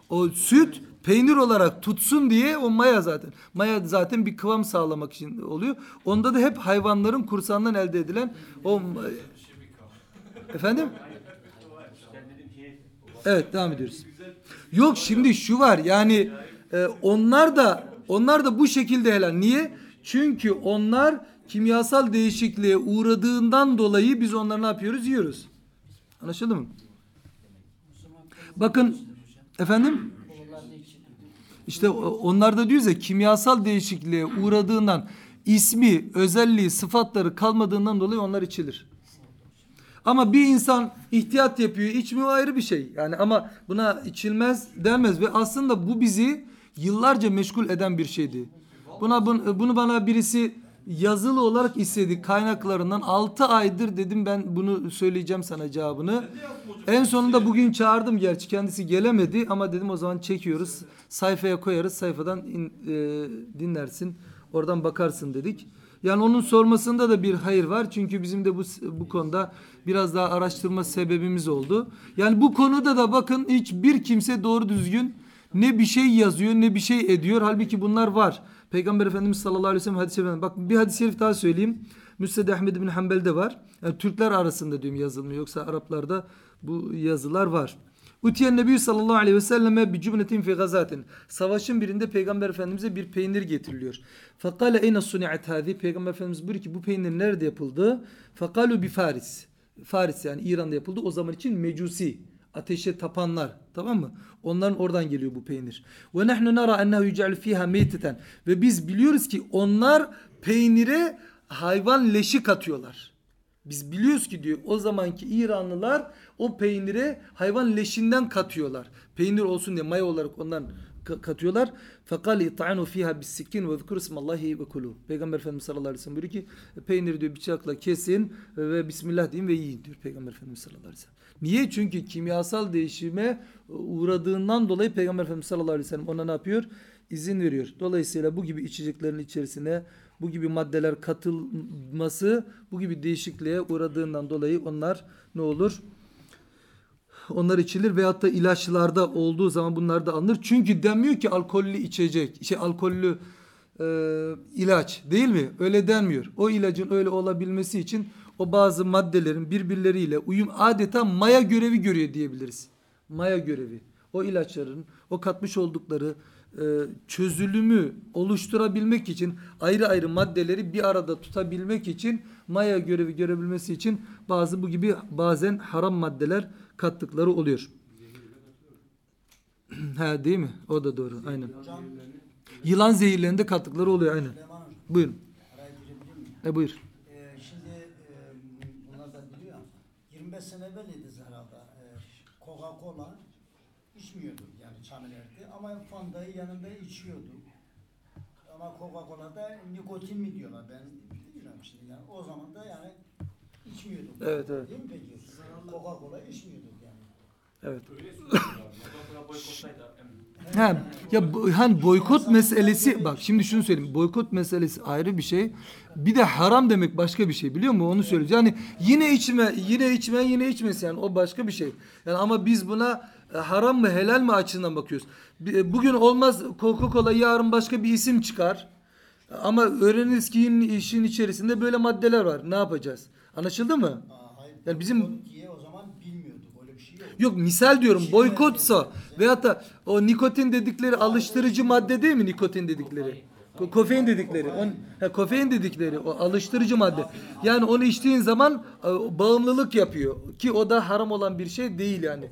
Speaker 1: O süt peynir olarak tutsun diye o maya zaten. Maya zaten bir kıvam sağlamak için oluyor. Onda da hep hayvanların kursağından elde edilen o efendim? Evet devam ediyoruz. Yok şimdi şu var yani e, onlar da onlar da bu şekilde helal. Niye? Çünkü onlar kimyasal değişikliğe uğradığından dolayı biz onları ne yapıyoruz? Yiyoruz. Anlaşıldı mı? Bakın efendim işte onlar da diyoruz ya kimyasal değişikliğe uğradığından ismi, özelliği, sıfatları kalmadığından dolayı onlar içilir. Ama bir insan ihtiyat yapıyor, içmiyor ayrı bir şey. Yani ama buna içilmez denmez ve aslında bu bizi yıllarca meşgul eden bir şeydi. Buna bun- bunu bana birisi yazılı olarak istedi kaynaklarından 6 aydır dedim ben bunu söyleyeceğim sana cevabını. En sonunda bugün çağırdım gerçi kendisi gelemedi ama dedim o zaman çekiyoruz. Sayfaya koyarız sayfadan in- e, dinlersin oradan bakarsın dedik. Yani onun sormasında da bir hayır var. Çünkü bizim de bu bu konuda biraz daha araştırma sebebimiz oldu. Yani bu konuda da bakın hiçbir kimse doğru düzgün ne bir şey yazıyor ne bir şey ediyor. Halbuki bunlar var. Peygamber Efendimiz sallallahu aleyhi ve sellem hadis-i şerif. Bak bir hadis-i şerif daha söyleyeyim. Müsned Ahmed bin Hanbel'de var. Yani Türkler arasında diyorum yazılmıyor. Yoksa Araplarda bu yazılar var. Utiyen Nebi sallallahu aleyhi ve selleme bi cümletin fi gazatin. Savaşın birinde Peygamber Efendimiz'e bir peynir getiriliyor. Fakale eyne suni'at hadi. Peygamber Efendimiz buyuruyor ki bu peynir nerede yapıldı? Fakalu bi Faris. Faris yani İran'da yapıldı. O zaman için mecusi. Ateşe tapanlar. Tamam mı? Onların oradan geliyor bu peynir. Ve nahnu nara ennehu yuc'al fiha meyteten. Ve biz biliyoruz ki onlar peynire hayvan leşi katıyorlar. Biz biliyoruz ki diyor o zamanki İranlılar o peynire hayvan leşinden katıyorlar. Peynir olsun diye maya olarak ondan ka- katıyorlar. Fekal it'anu fiha bis sikin ve zikru ismallahi ve kulu. Peygamber Efendimiz sallallahu aleyhi ve sellem buyuruyor ki peyniri diyor bıçakla kesin ve bismillah deyin ve yiyin diyor Peygamber Efendimiz sallallahu aleyhi ve sellem. Niye? Çünkü kimyasal değişime uğradığından dolayı Peygamber Efendimiz sallallahu aleyhi ve sellem ona ne yapıyor? İzin veriyor. Dolayısıyla bu gibi içeceklerin içerisine bu gibi maddeler katılması bu gibi değişikliğe uğradığından dolayı onlar ne olur? Onlar içilir veyahut da ilaçlarda olduğu zaman bunlar da alınır. Çünkü denmiyor ki alkollü içecek, şey alkollü e, ilaç değil mi? Öyle denmiyor. O ilacın öyle olabilmesi için o bazı maddelerin birbirleriyle uyum adeta maya görevi görüyor diyebiliriz. Maya görevi. O ilaçların o katmış oldukları çözülümü oluşturabilmek için ayrı ayrı maddeleri bir arada tutabilmek için maya görevi görebilmesi için bazı bu gibi bazen haram maddeler kattıkları oluyor. ha değil mi? O da doğru. Aynen. Yılan zehirlerinde kattıkları oluyor aynen. Buyurun. E buyur.
Speaker 8: Ee, şimdi e, bunlar da biliyor. 25 sene evveliydi herhalde. E, Coca-Cola içmiyorduk yani Çamiler'de ama Fanta'yı yanında içiyorduk. Ama Coca-Cola'da nikotin mi diyorlar ben bilmiyorum şimdi yani. O zaman da yani içmiyorduk.
Speaker 1: Evet, evet.
Speaker 8: Değil mi peki? Coca-Cola içmiyorduk yani.
Speaker 1: Evet. Ha, ya bu- hani boykot meselesi bak şimdi şunu söyleyeyim. Boykot meselesi ayrı bir şey. Bir de haram demek başka bir şey biliyor musun? Onu söyleyeceğim. Yani yine içme, yine içme, yine içmesin yani o başka bir şey. Yani ama biz buna haram mı helal mi açısından bakıyoruz. E, Bugün olmaz Coca-Cola yarın başka bir isim çıkar. Ama öğreniriz ki işin içerisinde böyle maddeler var. Ne yapacağız? Anlaşıldı mı?
Speaker 8: Aa, hayır,
Speaker 1: Yani bizim-
Speaker 8: diye o zaman bilmiyorduk. Öyle bir şey yok.
Speaker 1: Yok misal diyorum boykotsa veyahut da o nikotin dedikleri alıştırıcı madde değil mi nikotin dedikleri? Ko- Kofein dedikleri. On, ha, kofein dedikleri o alıştırıcı madde. Yani onu içtiğin zaman e, bağımlılık yapıyor ki o da haram olan bir şey değil yani.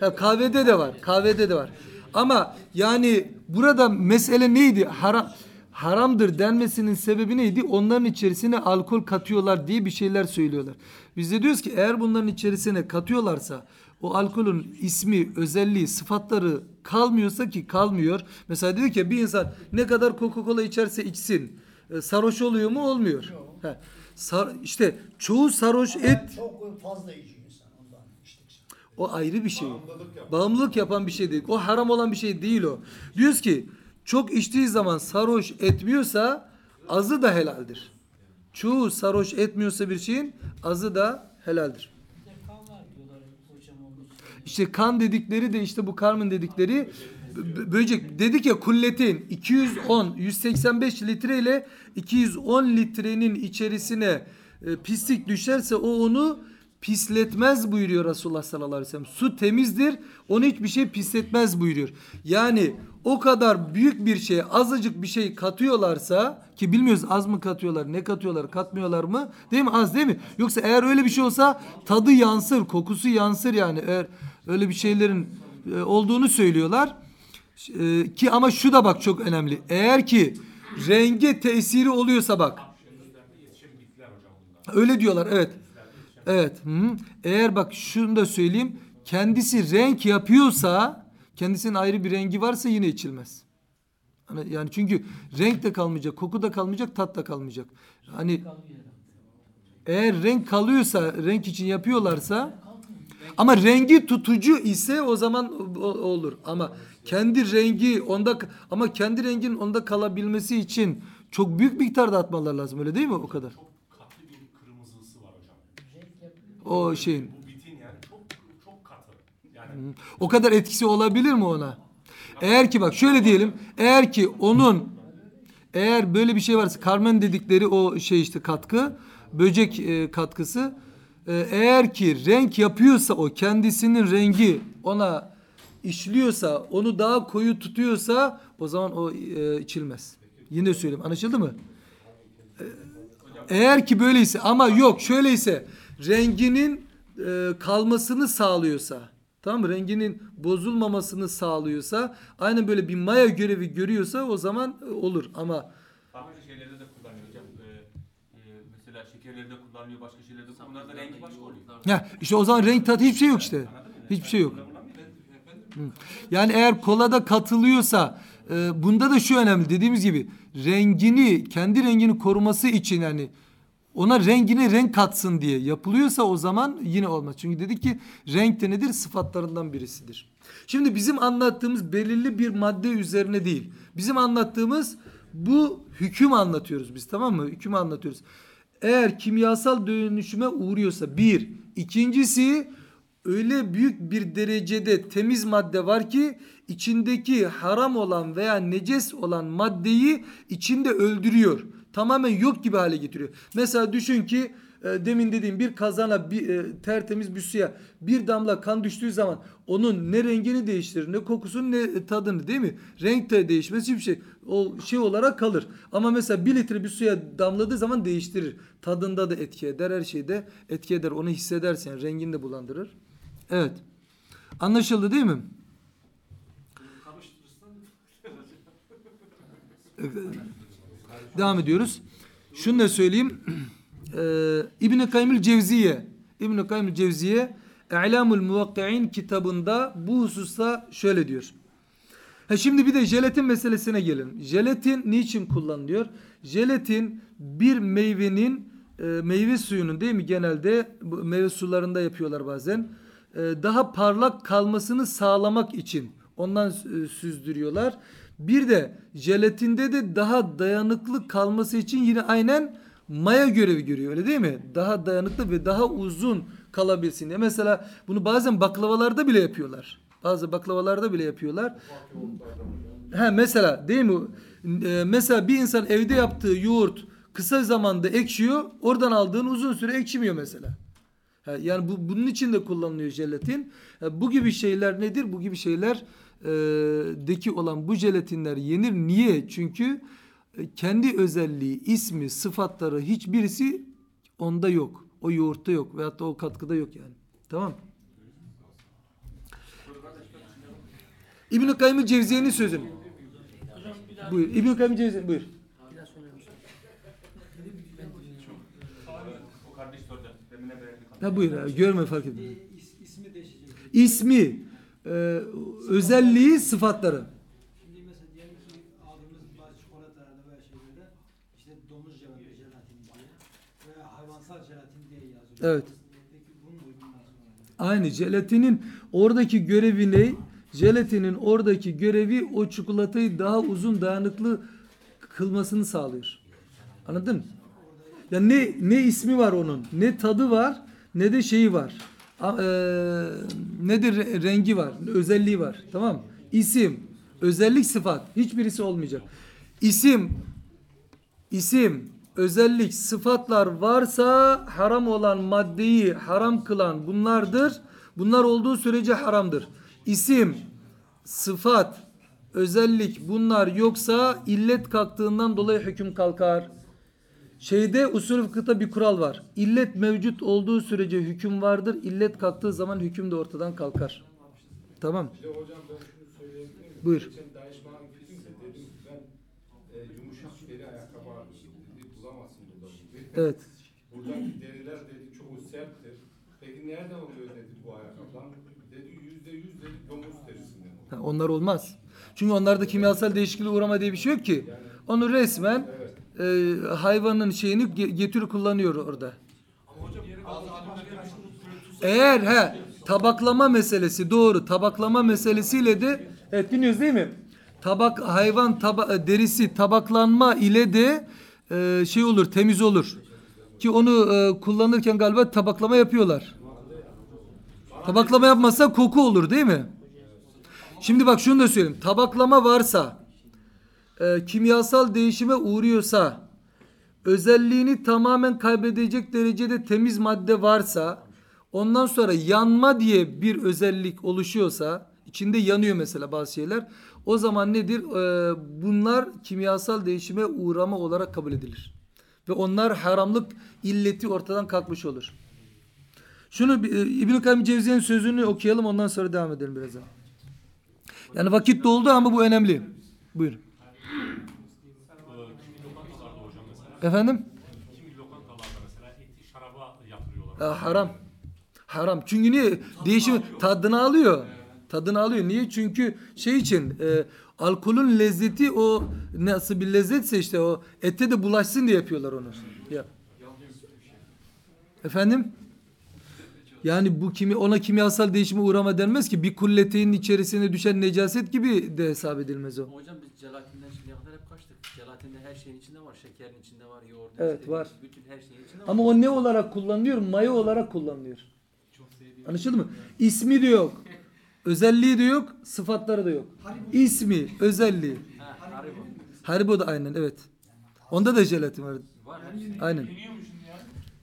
Speaker 1: Ha, kahvede de var. Kahvede de var. Ama yani burada mesele neydi? Haram haramdır denmesinin sebebi neydi? Onların içerisine alkol katıyorlar diye bir şeyler söylüyorlar. Biz de diyoruz ki eğer bunların içerisine katıyorlarsa o alkolün ismi, özelliği, sıfatları kalmıyorsa ki kalmıyor. Mesela dedi ki bir insan ne kadar Coca-Cola içerse içsin. e, Sarhoş oluyor mu? Olmuyor. He. Sar, işte çoğu sarhoş et
Speaker 8: Çok fazla içiyor.
Speaker 1: O ayrı bir şey. Bağımlılık yapan bir şey değil. O haram olan bir şey değil o. Diyoruz ki çok içtiği zaman sarhoş etmiyorsa azı da helaldir. Çoğu sarhoş etmiyorsa bir şeyin azı da helaldir. İşte kan dedikleri de işte bu karmın dedikleri böcek dedik ya kulletin 210 185 litre ile 210 litrenin içerisine e, pislik düşerse o onu pisletmez buyuruyor Resulullah sallallahu aleyhi ve sellem. Su temizdir. Onu hiçbir şey pisletmez buyuruyor. Yani o kadar büyük bir şey azıcık bir şey katıyorlarsa ki bilmiyoruz az mı katıyorlar ne katıyorlar katmıyorlar mı? Değil mi? Az değil mi? Yoksa eğer öyle bir şey olsa tadı yansır kokusu yansır yani. Eğer öyle bir şeylerin e, olduğunu söylüyorlar. E, ki ama şu da bak çok önemli. Eğer ki renge tesiri oluyorsa bak. Öyle diyorlar evet evet hı hı. eğer bak şunu da söyleyeyim kendisi renk yapıyorsa kendisinin ayrı bir rengi varsa yine içilmez. Hani yani çünkü renk de kalmayacak, koku da kalmayacak, tat da kalmayacak. Hani eğer renk kalıyorsa, renk için yapıyorlarsa ama rengi tutucu ise o zaman olur. Ama kendi rengi onda ama kendi rengin onda kalabilmesi için çok büyük miktarda atmalar lazım öyle değil mi o kadar?
Speaker 5: Katlı bir kırmızısı var hocam.
Speaker 1: O şeyin.
Speaker 5: Bu bitin yani çok çok katı. Yani
Speaker 1: O kadar etkisi olabilir mi ona? Eğer ki bak şöyle diyelim. Eğer ki onun eğer böyle bir şey varsa karmen dedikleri o şey işte katkı böcek e, katkısı e, eğer ki renk yapıyorsa o kendisinin rengi ona işliyorsa onu daha koyu tutuyorsa o zaman o e, içilmez. Yine söyleyeyim anlaşıldı mı? E, Eğer ki böyleyse ama yok şöyleyse renginin e, kalmasını sağlıyorsa tamam mı? Renginin bozulmamasını sağlıyorsa aynen böyle bir maya görevi görüyorsa o zaman e, olur ama
Speaker 5: farklı şeylerde de kullanıyor hocam. Ee, e, mesela şekerlerde kullanılıyor, başka şeylerde. Bunlarda rengi başka oluyor.
Speaker 1: ya işte o zaman renk tadı hiçbir şey yok işte. Hiçbir şey yok. Yani eğer kolada katılıyorsa e, bunda da şu önemli dediğimiz gibi rengini kendi rengini koruması için yani ona rengini renk katsın diye yapılıyorsa o zaman yine olmaz. Çünkü dedik ki renk de nedir? Sıfatlarından birisidir. Şimdi bizim anlattığımız belirli bir madde üzerine değil. Bizim anlattığımız bu hüküm anlatıyoruz biz tamam mı? Hükümü anlatıyoruz. Eğer kimyasal dönüşüme uğruyorsa bir. ikincisi öyle büyük bir derecede temiz madde var ki içindeki haram olan veya neces olan maddeyi içinde öldürüyor. Tamamen yok gibi hale getiriyor. Mesela düşün ki e, demin dediğim bir kazana bir e, tertemiz bir suya bir damla kan düştüğü zaman onun ne rengini değiştirir ne kokusunu ne tadını değil mi? Renk de değişmez hiçbir şey o şey olarak kalır. Ama mesela bir litre bir suya damladığı zaman değiştirir. Tadında da etki eder her şeyde etki eder onu hissedersen rengini de bulandırır. Evet. Anlaşıldı değil mi? Devam ediyoruz. Şunu da söyleyeyim. Ee, İbn-i Kayyumul Cevziye İbn-i Kayyumul Cevziye İ'lamul Muvakki'in kitabında bu hususta şöyle diyor. Ha şimdi bir de jelatin meselesine gelelim. Jelatin niçin kullanılıyor? Jelatin bir meyvenin e, meyve suyunun değil mi genelde meyve sularında yapıyorlar bazen. E, daha parlak kalmasını sağlamak için ondan e, süzdürüyorlar. Bir de jelatinde de daha dayanıklı kalması için yine aynen maya görevi görüyor öyle değil mi? Daha dayanıklı ve daha uzun kalabilsin diye. Mesela bunu bazen baklavalarda bile yapıyorlar. Bazı baklavalarda bile yapıyorlar. Ha mesela değil mi? Ee, mesela bir insan evde yaptığı yoğurt kısa zamanda ekşiyor. Oradan aldığın uzun süre ekşimiyor mesela. Yani bu bunun için de kullanılıyor jelatin. Ha, bu gibi şeyler nedir? Bu gibi şeyler e, deki olan bu jelatinler yenir. Niye? Çünkü e, kendi özelliği, ismi, sıfatları hiçbirisi onda yok. O yoğurtta yok veyahut da o katkıda yok yani. Tamam. İbn-i Kayyum Cevziye'nin sözünü. Buyur. İbn-i Kayyum Cevziye buyur. Ha buyur abi. Görme fark etme.
Speaker 9: İs, ismi değişecek.
Speaker 1: İsmi, e, özelliği, sıfatları.
Speaker 9: Şimdi mesela diyelim ki aldığımız bazı çikolatalarda veya şeylerde işte domuz jelatin, jelatin diye veya hayvansal jelatin diye yazıyor.
Speaker 1: Evet.
Speaker 9: Peki bunun uyumundan sonra.
Speaker 1: Aynı jelatinin oradaki görevi ne? Jelatinin oradaki görevi o çikolatayı daha uzun dayanıklı kılmasını sağlıyor. Anladın? Ya ne ne ismi var onun, ne tadı var, ne de şeyi var. A- eee, ne de re- rengi var, özelliği var. Tamam? İsim, özellik, sıfat hiçbirisi olmayacak. İsim, isim, özellik, sıfatlar varsa haram olan maddeyi haram kılan bunlardır. Bunlar olduğu sürece haramdır. İsim, sıfat, özellik bunlar yoksa illet kalktığından dolayı hüküm kalkar. Şeyde usul fıkıhta bir kural var. İllet mevcut olduğu sürece hüküm vardır. İllet kalktığı zaman hüküm de ortadan kalkar. Tamam.
Speaker 10: Bir de hocam ben şunu söyleyebilir miyim?
Speaker 1: Buyur.
Speaker 10: Geçen danışmana gittim de dedim ben e, yumuşak deri ayakkabı dedi. Bulamazsın burada dedi.
Speaker 1: Evet.
Speaker 10: Buradaki deriler dedi çok serttir. Peki nereden oluyor dedi bu ayakkabıdan? Dedi yüzde yüz dedi domuz derisinden.
Speaker 1: Ha, onlar olmaz. Çünkü onlarda kimyasal değişikliğe uğrama diye bir şey yok ki. Onu resmen e, hayvanın şeyini ge- getir kullanıyor orada. Eğer he tabaklama meselesi doğru tabaklama meselesiyle de evet dinliyoruz değil mi? Tabak hayvan taba, e, derisi tabaklanma ile de e, şey olur temiz olur. Ki onu e, kullanırken galiba tabaklama yapıyorlar. Tabaklama yapmazsa koku olur değil mi? Şimdi bak şunu da söyleyeyim. Tabaklama varsa, e, kimyasal değişime uğruyorsa, özelliğini tamamen kaybedecek derecede temiz madde varsa, ondan sonra yanma diye bir özellik oluşuyorsa, içinde yanıyor mesela bazı şeyler. O zaman nedir? E, bunlar kimyasal değişime uğrama olarak kabul edilir. Ve onlar haramlık illeti ortadan kalkmış olur. Şunu e, İbn-i Kayyum Cevziye'nin sözünü okuyalım ondan sonra devam edelim birazdan. Yani vakit doldu ama bu önemli. Buyur. Efendim?
Speaker 11: Kimi lokantalarda mesela eti şaraba yatırıyorlar.
Speaker 1: Ya haram. Haram. Çünkü niye? Değişim tadını alıyor. Tadını alıyor. Niye? Çünkü şey için e, alkolün lezzeti o nasıl bir lezzetse işte o ete de bulaşsın diye yapıyorlar onu. Ya. Efendim? Yani bu kimi ona kimyasal değişime uğrama denmez ki bir kulleteğin içerisine düşen necaset gibi de hesap edilmez o.
Speaker 6: Hocam biz jelatinden şimdiye kadar hep kaçtık. Jelatinde her şeyin içinde var. Şekerin içinde var, yoğurdun
Speaker 1: Evet,
Speaker 6: içinde,
Speaker 1: var.
Speaker 6: Bütün her şeyin içinde var.
Speaker 1: Ama o ne olarak kullanılıyor? Maya olarak kullanılıyor. Anlaşıldı mı? İsmi de yok. Özelliği de yok. Sıfatları da yok. İsmi, özelliği.
Speaker 6: Ha, Haribo.
Speaker 1: Haribo da aynen evet. Onda da jelatin var.
Speaker 5: Var.
Speaker 1: Aynen.
Speaker 11: Şimdi ya?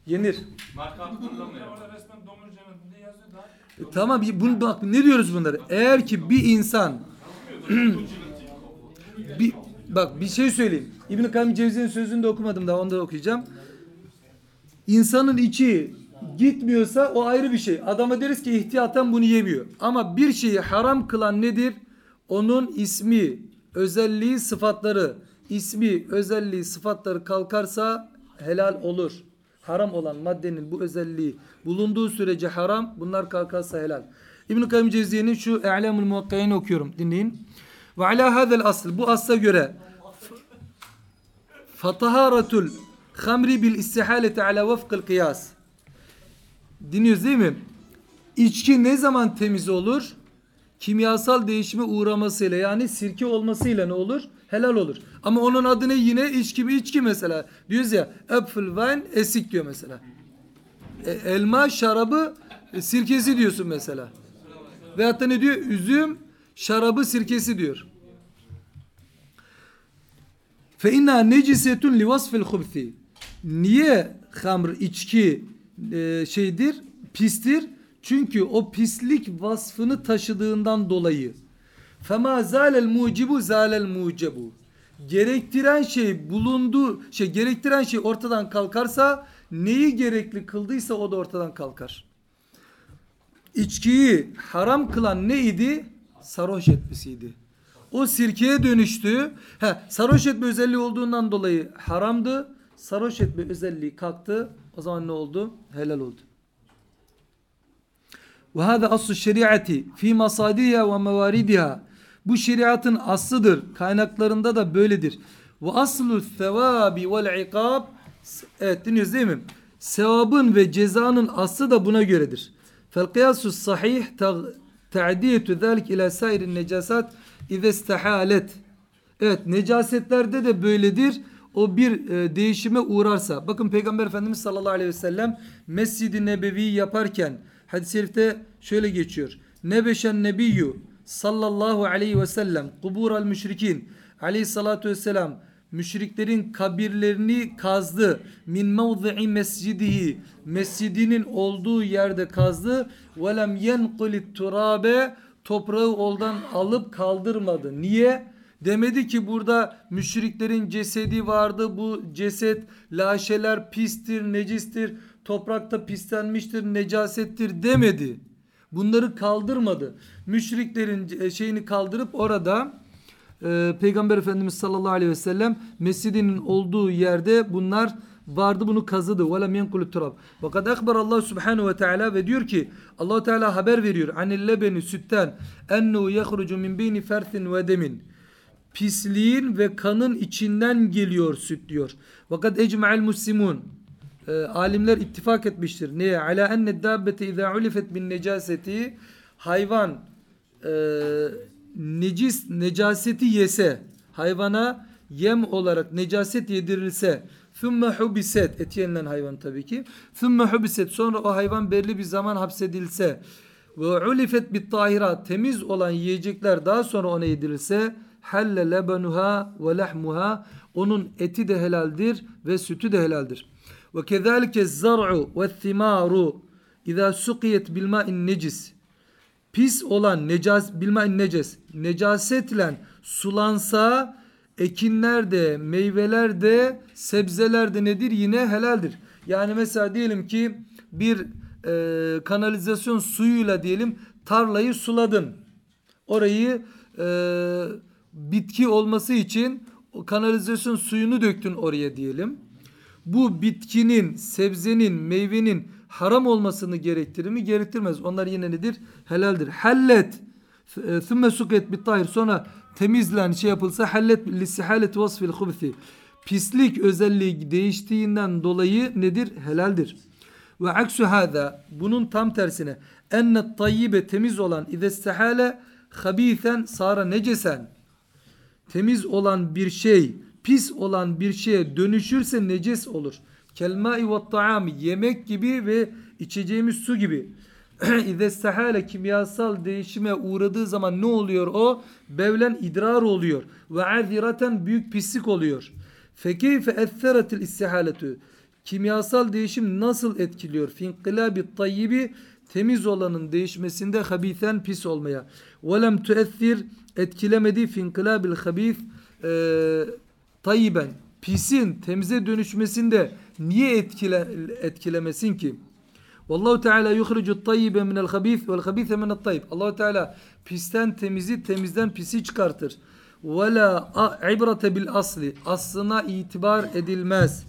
Speaker 1: Yenir.
Speaker 5: Marka kullanmıyor.
Speaker 11: Orada resmen domuz cennetinde yazıyor da.
Speaker 1: E, tamam bunu bak ne diyoruz bunları? Eğer ki bir insan bir bak bir şey söyleyeyim. İbn Kayyim Cevzi'nin sözünü de okumadım daha onu da okuyacağım. İnsanın içi gitmiyorsa o ayrı bir şey. Adama deriz ki ihtiyaten bunu yemiyor. Ama bir şeyi haram kılan nedir? Onun ismi, özelliği, sıfatları, ismi, özelliği, sıfatları kalkarsa helal olur. Haram olan maddenin bu özelliği bulunduğu sürece haram, bunlar kalkarsa helal. İbn-i Kayyum Cevziye'nin şu E'lamul Muvakkayini okuyorum. Dinleyin. Ve ala hadel asl. Bu asla göre fataharatul hamri bil istihaleti ala vafkıl kıyas. Dinliyoruz değil mi? İçki ne zaman temiz olur? Kimyasal değişime uğramasıyla yani sirke olmasıyla ne olur? Helal olur. Ama onun adı ne yine içki mi içki mesela. Diyoruz ya apple wine esik diyor mesela. E, elma şarabı sirkesi diyorsun mesela. Veyahut da ne diyor? Üzüm şarabı sirkesi diyor. Fe inna necisetun li vasfil hubthi. Niye hamr içki e, şeydir? Pistir. Çünkü o pislik vasfını taşıdığından dolayı. Fema zalel mucibu zalel mucebu. Gerektiren şey bulundu, şey gerektiren şey ortadan kalkarsa neyi gerekli kıldıysa o da ortadan kalkar. İçkiyi haram kılan neydi? Sarhoş etmesiydi. O sirkeye dönüştü. He, sarhoş etme özelliği olduğundan dolayı haramdı. Sarhoş etme özelliği kalktı. O zaman ne oldu? Helal oldu. Ve hâzâ aslu şeriatı fi masadiha ve mevaridiha. Bu şeriatın aslıdır. Kaynaklarında da böyledir. Ve aslu sevabi vel ikab. Evet dinliyoruz değil mi? Sevabın ve cezanın aslı da buna göredir. Fel kıyasu sahih ta'diyetu zalik ila sairin necasat ize istahalet. Evet necasetlerde de böyledir. O bir e, değişime uğrarsa. Bakın Peygamber Efendimiz sallallahu aleyhi ve sellem Mescid-i Nebevi yaparken hadis-i şerifte şöyle geçiyor. Nebeşen nebiyyü sallallahu aleyhi ve sellem kubural müşrikin aleyhissalatu vesselam müşriklerin kabirlerini kazdı. Min mevzi'i mescidihi mescidinin olduğu yerde kazdı. Ve lem yenkulit turabe toprağı oldan alıp kaldırmadı. Niye? Demedi ki burada müşriklerin cesedi vardı. Bu ceset laşeler pistir, necistir. Toprakta pislenmiştir, necasettir demedi. Bunları kaldırmadı. Müşriklerin şeyini kaldırıp orada e, Peygamber Efendimiz sallallahu aleyhi ve sellem mescidinin olduğu yerde bunlar vardı bunu kazıdı. Ve lem yenkulu turab. Fakat akbar Allah subhanahu ve teala ve diyor ki Allah Teala haber veriyor. Anil lebeni sütten ennu yahrucu min beyni ferthin ve demin. Pisliğin ve kanın içinden geliyor süt diyor. Fakat ecma'el muslimun. E, alimler ittifak etmiştir. Neye? Ala enne dabbete izâ ulifet bin necaseti hayvan e, necis necaseti yese hayvana yem olarak necaset yedirilse thumme hubiset et yenilen hayvan tabii ki thumme hubiset sonra o hayvan belli bir zaman hapsedilse ve ulifet bit tahirat temiz olan yiyecekler daha sonra ona yedirilse halle lebenuha ve lahmuha onun eti de helaldir ve sütü de helaldir. Ve kezalike zar'u ve thimaru İza sukiyet bil ma'in necis pis olan necas bilmem neces necasetle sulansa ekinler de meyveler de sebzeler de nedir yine helaldir. Yani mesela diyelim ki bir e, kanalizasyon suyuyla diyelim tarlayı suladın. Orayı e, bitki olması için o kanalizasyon suyunu döktün oraya diyelim. Bu bitkinin, sebzenin, meyvenin haram olmasını gerektirir mi? Gerektirmez. Onlar yine nedir? Helaldir. Hallet. Thümme suket bit tahir. Sonra temizlen şey yapılsa hallet lissihalet vasfil hubthi. Pislik özelliği değiştiğinden dolayı nedir? Helaldir. Ve aksu hâzâ. Bunun tam tersine. Enne tayyibe temiz olan idestehale habithen sara necesen. Temiz olan bir şey pis olan bir şeye dönüşürse necis olur. Kelmai ve taami yemek gibi ve içeceğimiz su gibi. İzestehale kimyasal değişime uğradığı zaman ne oluyor o? Bevlen idrar oluyor. Ve aziraten büyük pislik oluyor. Fekeyfe etheretil istihaletu. Kimyasal değişim nasıl etkiliyor? Finqilabi tayyibi temiz olanın değişmesinde habithen pis olmaya. Ve lem tuethir etkilemedi finqilabil habith e, tayyiben pisin temize dönüşmesinde niye etkile, etkilemesin ki? Vallahu Teala yuhricu tayyibe minel habith vel habithe minel tayyib. Allahu Teala pisten temizi temizden pisi çıkartır. Ve la ibrate bil asli. Aslına itibar edilmez.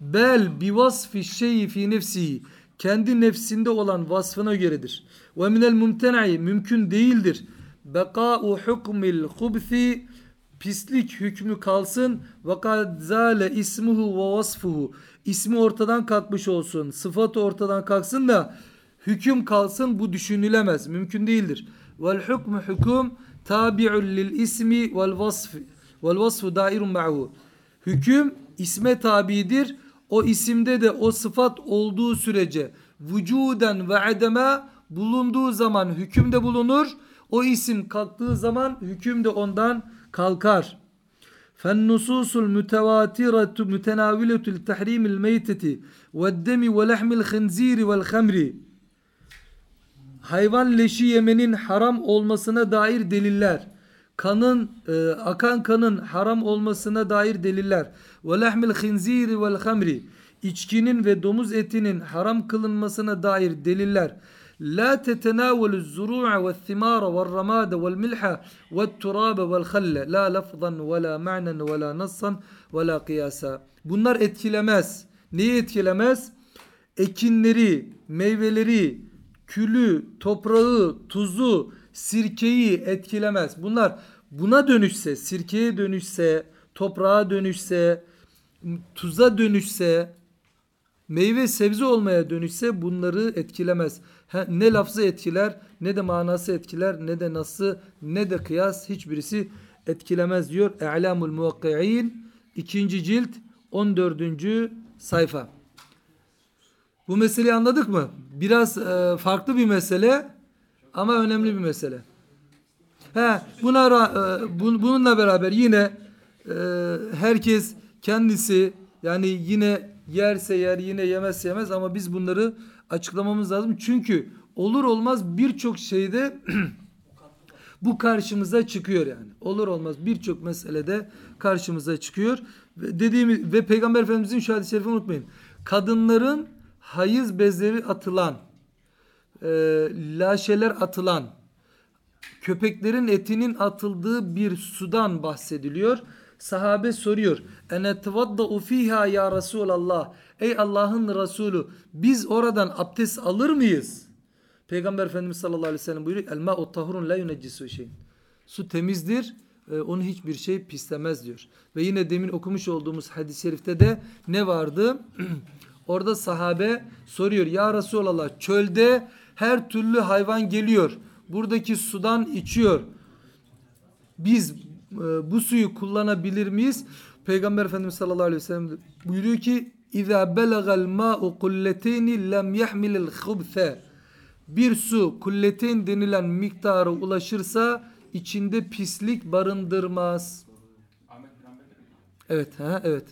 Speaker 1: Bel bi vasfi şeyi fi nefsihi. Kendi nefsinde olan vasfına göredir. Ve minel mumtena'i mümkün değildir. Beka'u hukmil hubthi pislik hükmü kalsın. ve kad zale ismuhu ve vasfuhu. İsmi ortadan kalkmış olsun sıfatı ortadan kalksın da hüküm kalsın bu düşünülemez mümkün değildir. vel hukmu hukum tabi'un lil ismi vel vasf vel vasfu dairun ma'hu. Hüküm isme tabidir. O isimde de o sıfat olduğu sürece vücuden ve ademe bulunduğu zaman hükümde bulunur. O isim kalktığı zaman hüküm de ondan kalkar. Fen nususul mütevatiratu mütenaviletul tahrimil meyteti ve demi ve lehmil hınziri vel hamri. Hayvan leşi yemenin haram olmasına dair deliller. Kanın e, akan kanın haram olmasına dair deliller. Ve lehmil hınziri vel hamri. İçkinin ve domuz etinin haram kılınmasına dair deliller. Milha ve turabe vel khalle. La lafzan ve la ma'nen ve la nassan ve la kıyasa. Bunlar etkilemez. Neyi etkilemez? Ekinleri, meyveleri, külü, toprağı, tuzu, sirkeyi etkilemez. Bunlar buna dönüşse, sirkeye dönüşse, toprağa dönüşse, tuza dönüşse, meyve sebze olmaya dönüşse bunları etkilemez. Ne lafzı etkiler, ne de manası etkiler, ne de nasıl, ne de kıyas hiçbirisi etkilemez diyor. E'lamul muvakki'in 2. cilt 14. sayfa. Bu meseleyi anladık mı? Biraz e, farklı bir mesele ama önemli bir mesele. He, buna e, bun- bununla beraber yine e, herkes kendisi yani yine yerse yer yine yemezse yemez ama biz bunları açıklamamız lazım. Çünkü olur olmaz birçok şeyde bu karşımıza çıkıyor yani. Olur olmaz birçok meselede karşımıza çıkıyor. Ve dediğimiz ve Peygamber Efendimizin şu hadis-i şerifi unutmayın. Kadınların hayız bezleri atılan, e, laşeler atılan, köpeklerin etinin atıldığı bir sudan bahsediliyor. Sahabe soruyor. Ene tevadda'u fiha ya Resulallah. Ey Allah'ın Resulü biz oradan abdest alır mıyız? Peygamber Efendimiz sallallahu aleyhi ve sellem buyuruyor. El ma'u tahurun la yuneccisu şeyin. Su temizdir. e, Onu hiçbir şey pislemez diyor. Ve yine demin okumuş olduğumuz hadis-i şerifte de ne vardı? Orada sahabe soruyor. Ya Resulallah çölde her türlü hayvan geliyor. Buradaki sudan içiyor. Biz bu suyu kullanabilir miyiz? Peygamber Efendimiz sallallahu aleyhi ve sellem buyuruyor ki İza belagal ma'u kulleteyni lem yahmilil khubthe bir su kulleteyn denilen miktara ulaşırsa içinde pislik barındırmaz. Evet, ha, evet.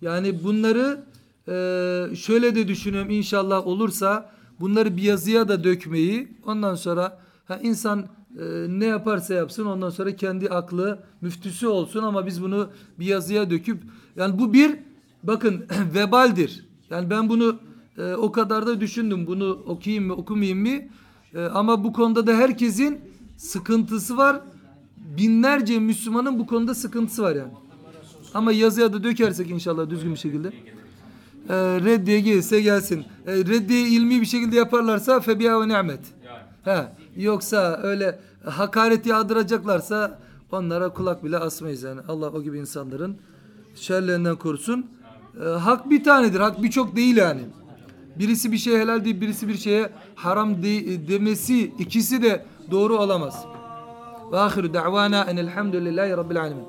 Speaker 1: Yani bunları e, şöyle de düşünüyorum inşallah olursa bunları bir yazıya da dökmeyi ondan sonra ha, insan e, ne yaparsa yapsın ondan sonra kendi aklı müftüsü olsun ama biz bunu bir yazıya döküp yani bu bir bakın vebaldir. Yani ben bunu e, o kadar da düşündüm bunu okuyayım mı okumayayım mı E, ama bu konuda da herkesin sıkıntısı var. Binlerce Müslümanın bu konuda sıkıntısı var yani. Ama yazıya da dökersek inşallah düzgün bir şekilde. E, reddiye gelirse gelsin. E, reddiye ilmi bir şekilde yaparlarsa febiha ve ni'met. He, yoksa öyle hakaret yağdıracaklarsa onlara kulak bile asmayız yani. Allah o gibi insanların şerlerinden korusun. E, hak bir tanedir. Hak birçok değil yani. Birisi bir şey helal değil, birisi bir şeye haram de- demesi ikisi de doğru olamaz. Ve ahiru da'vana enelhamdülillahi rabbil alemin.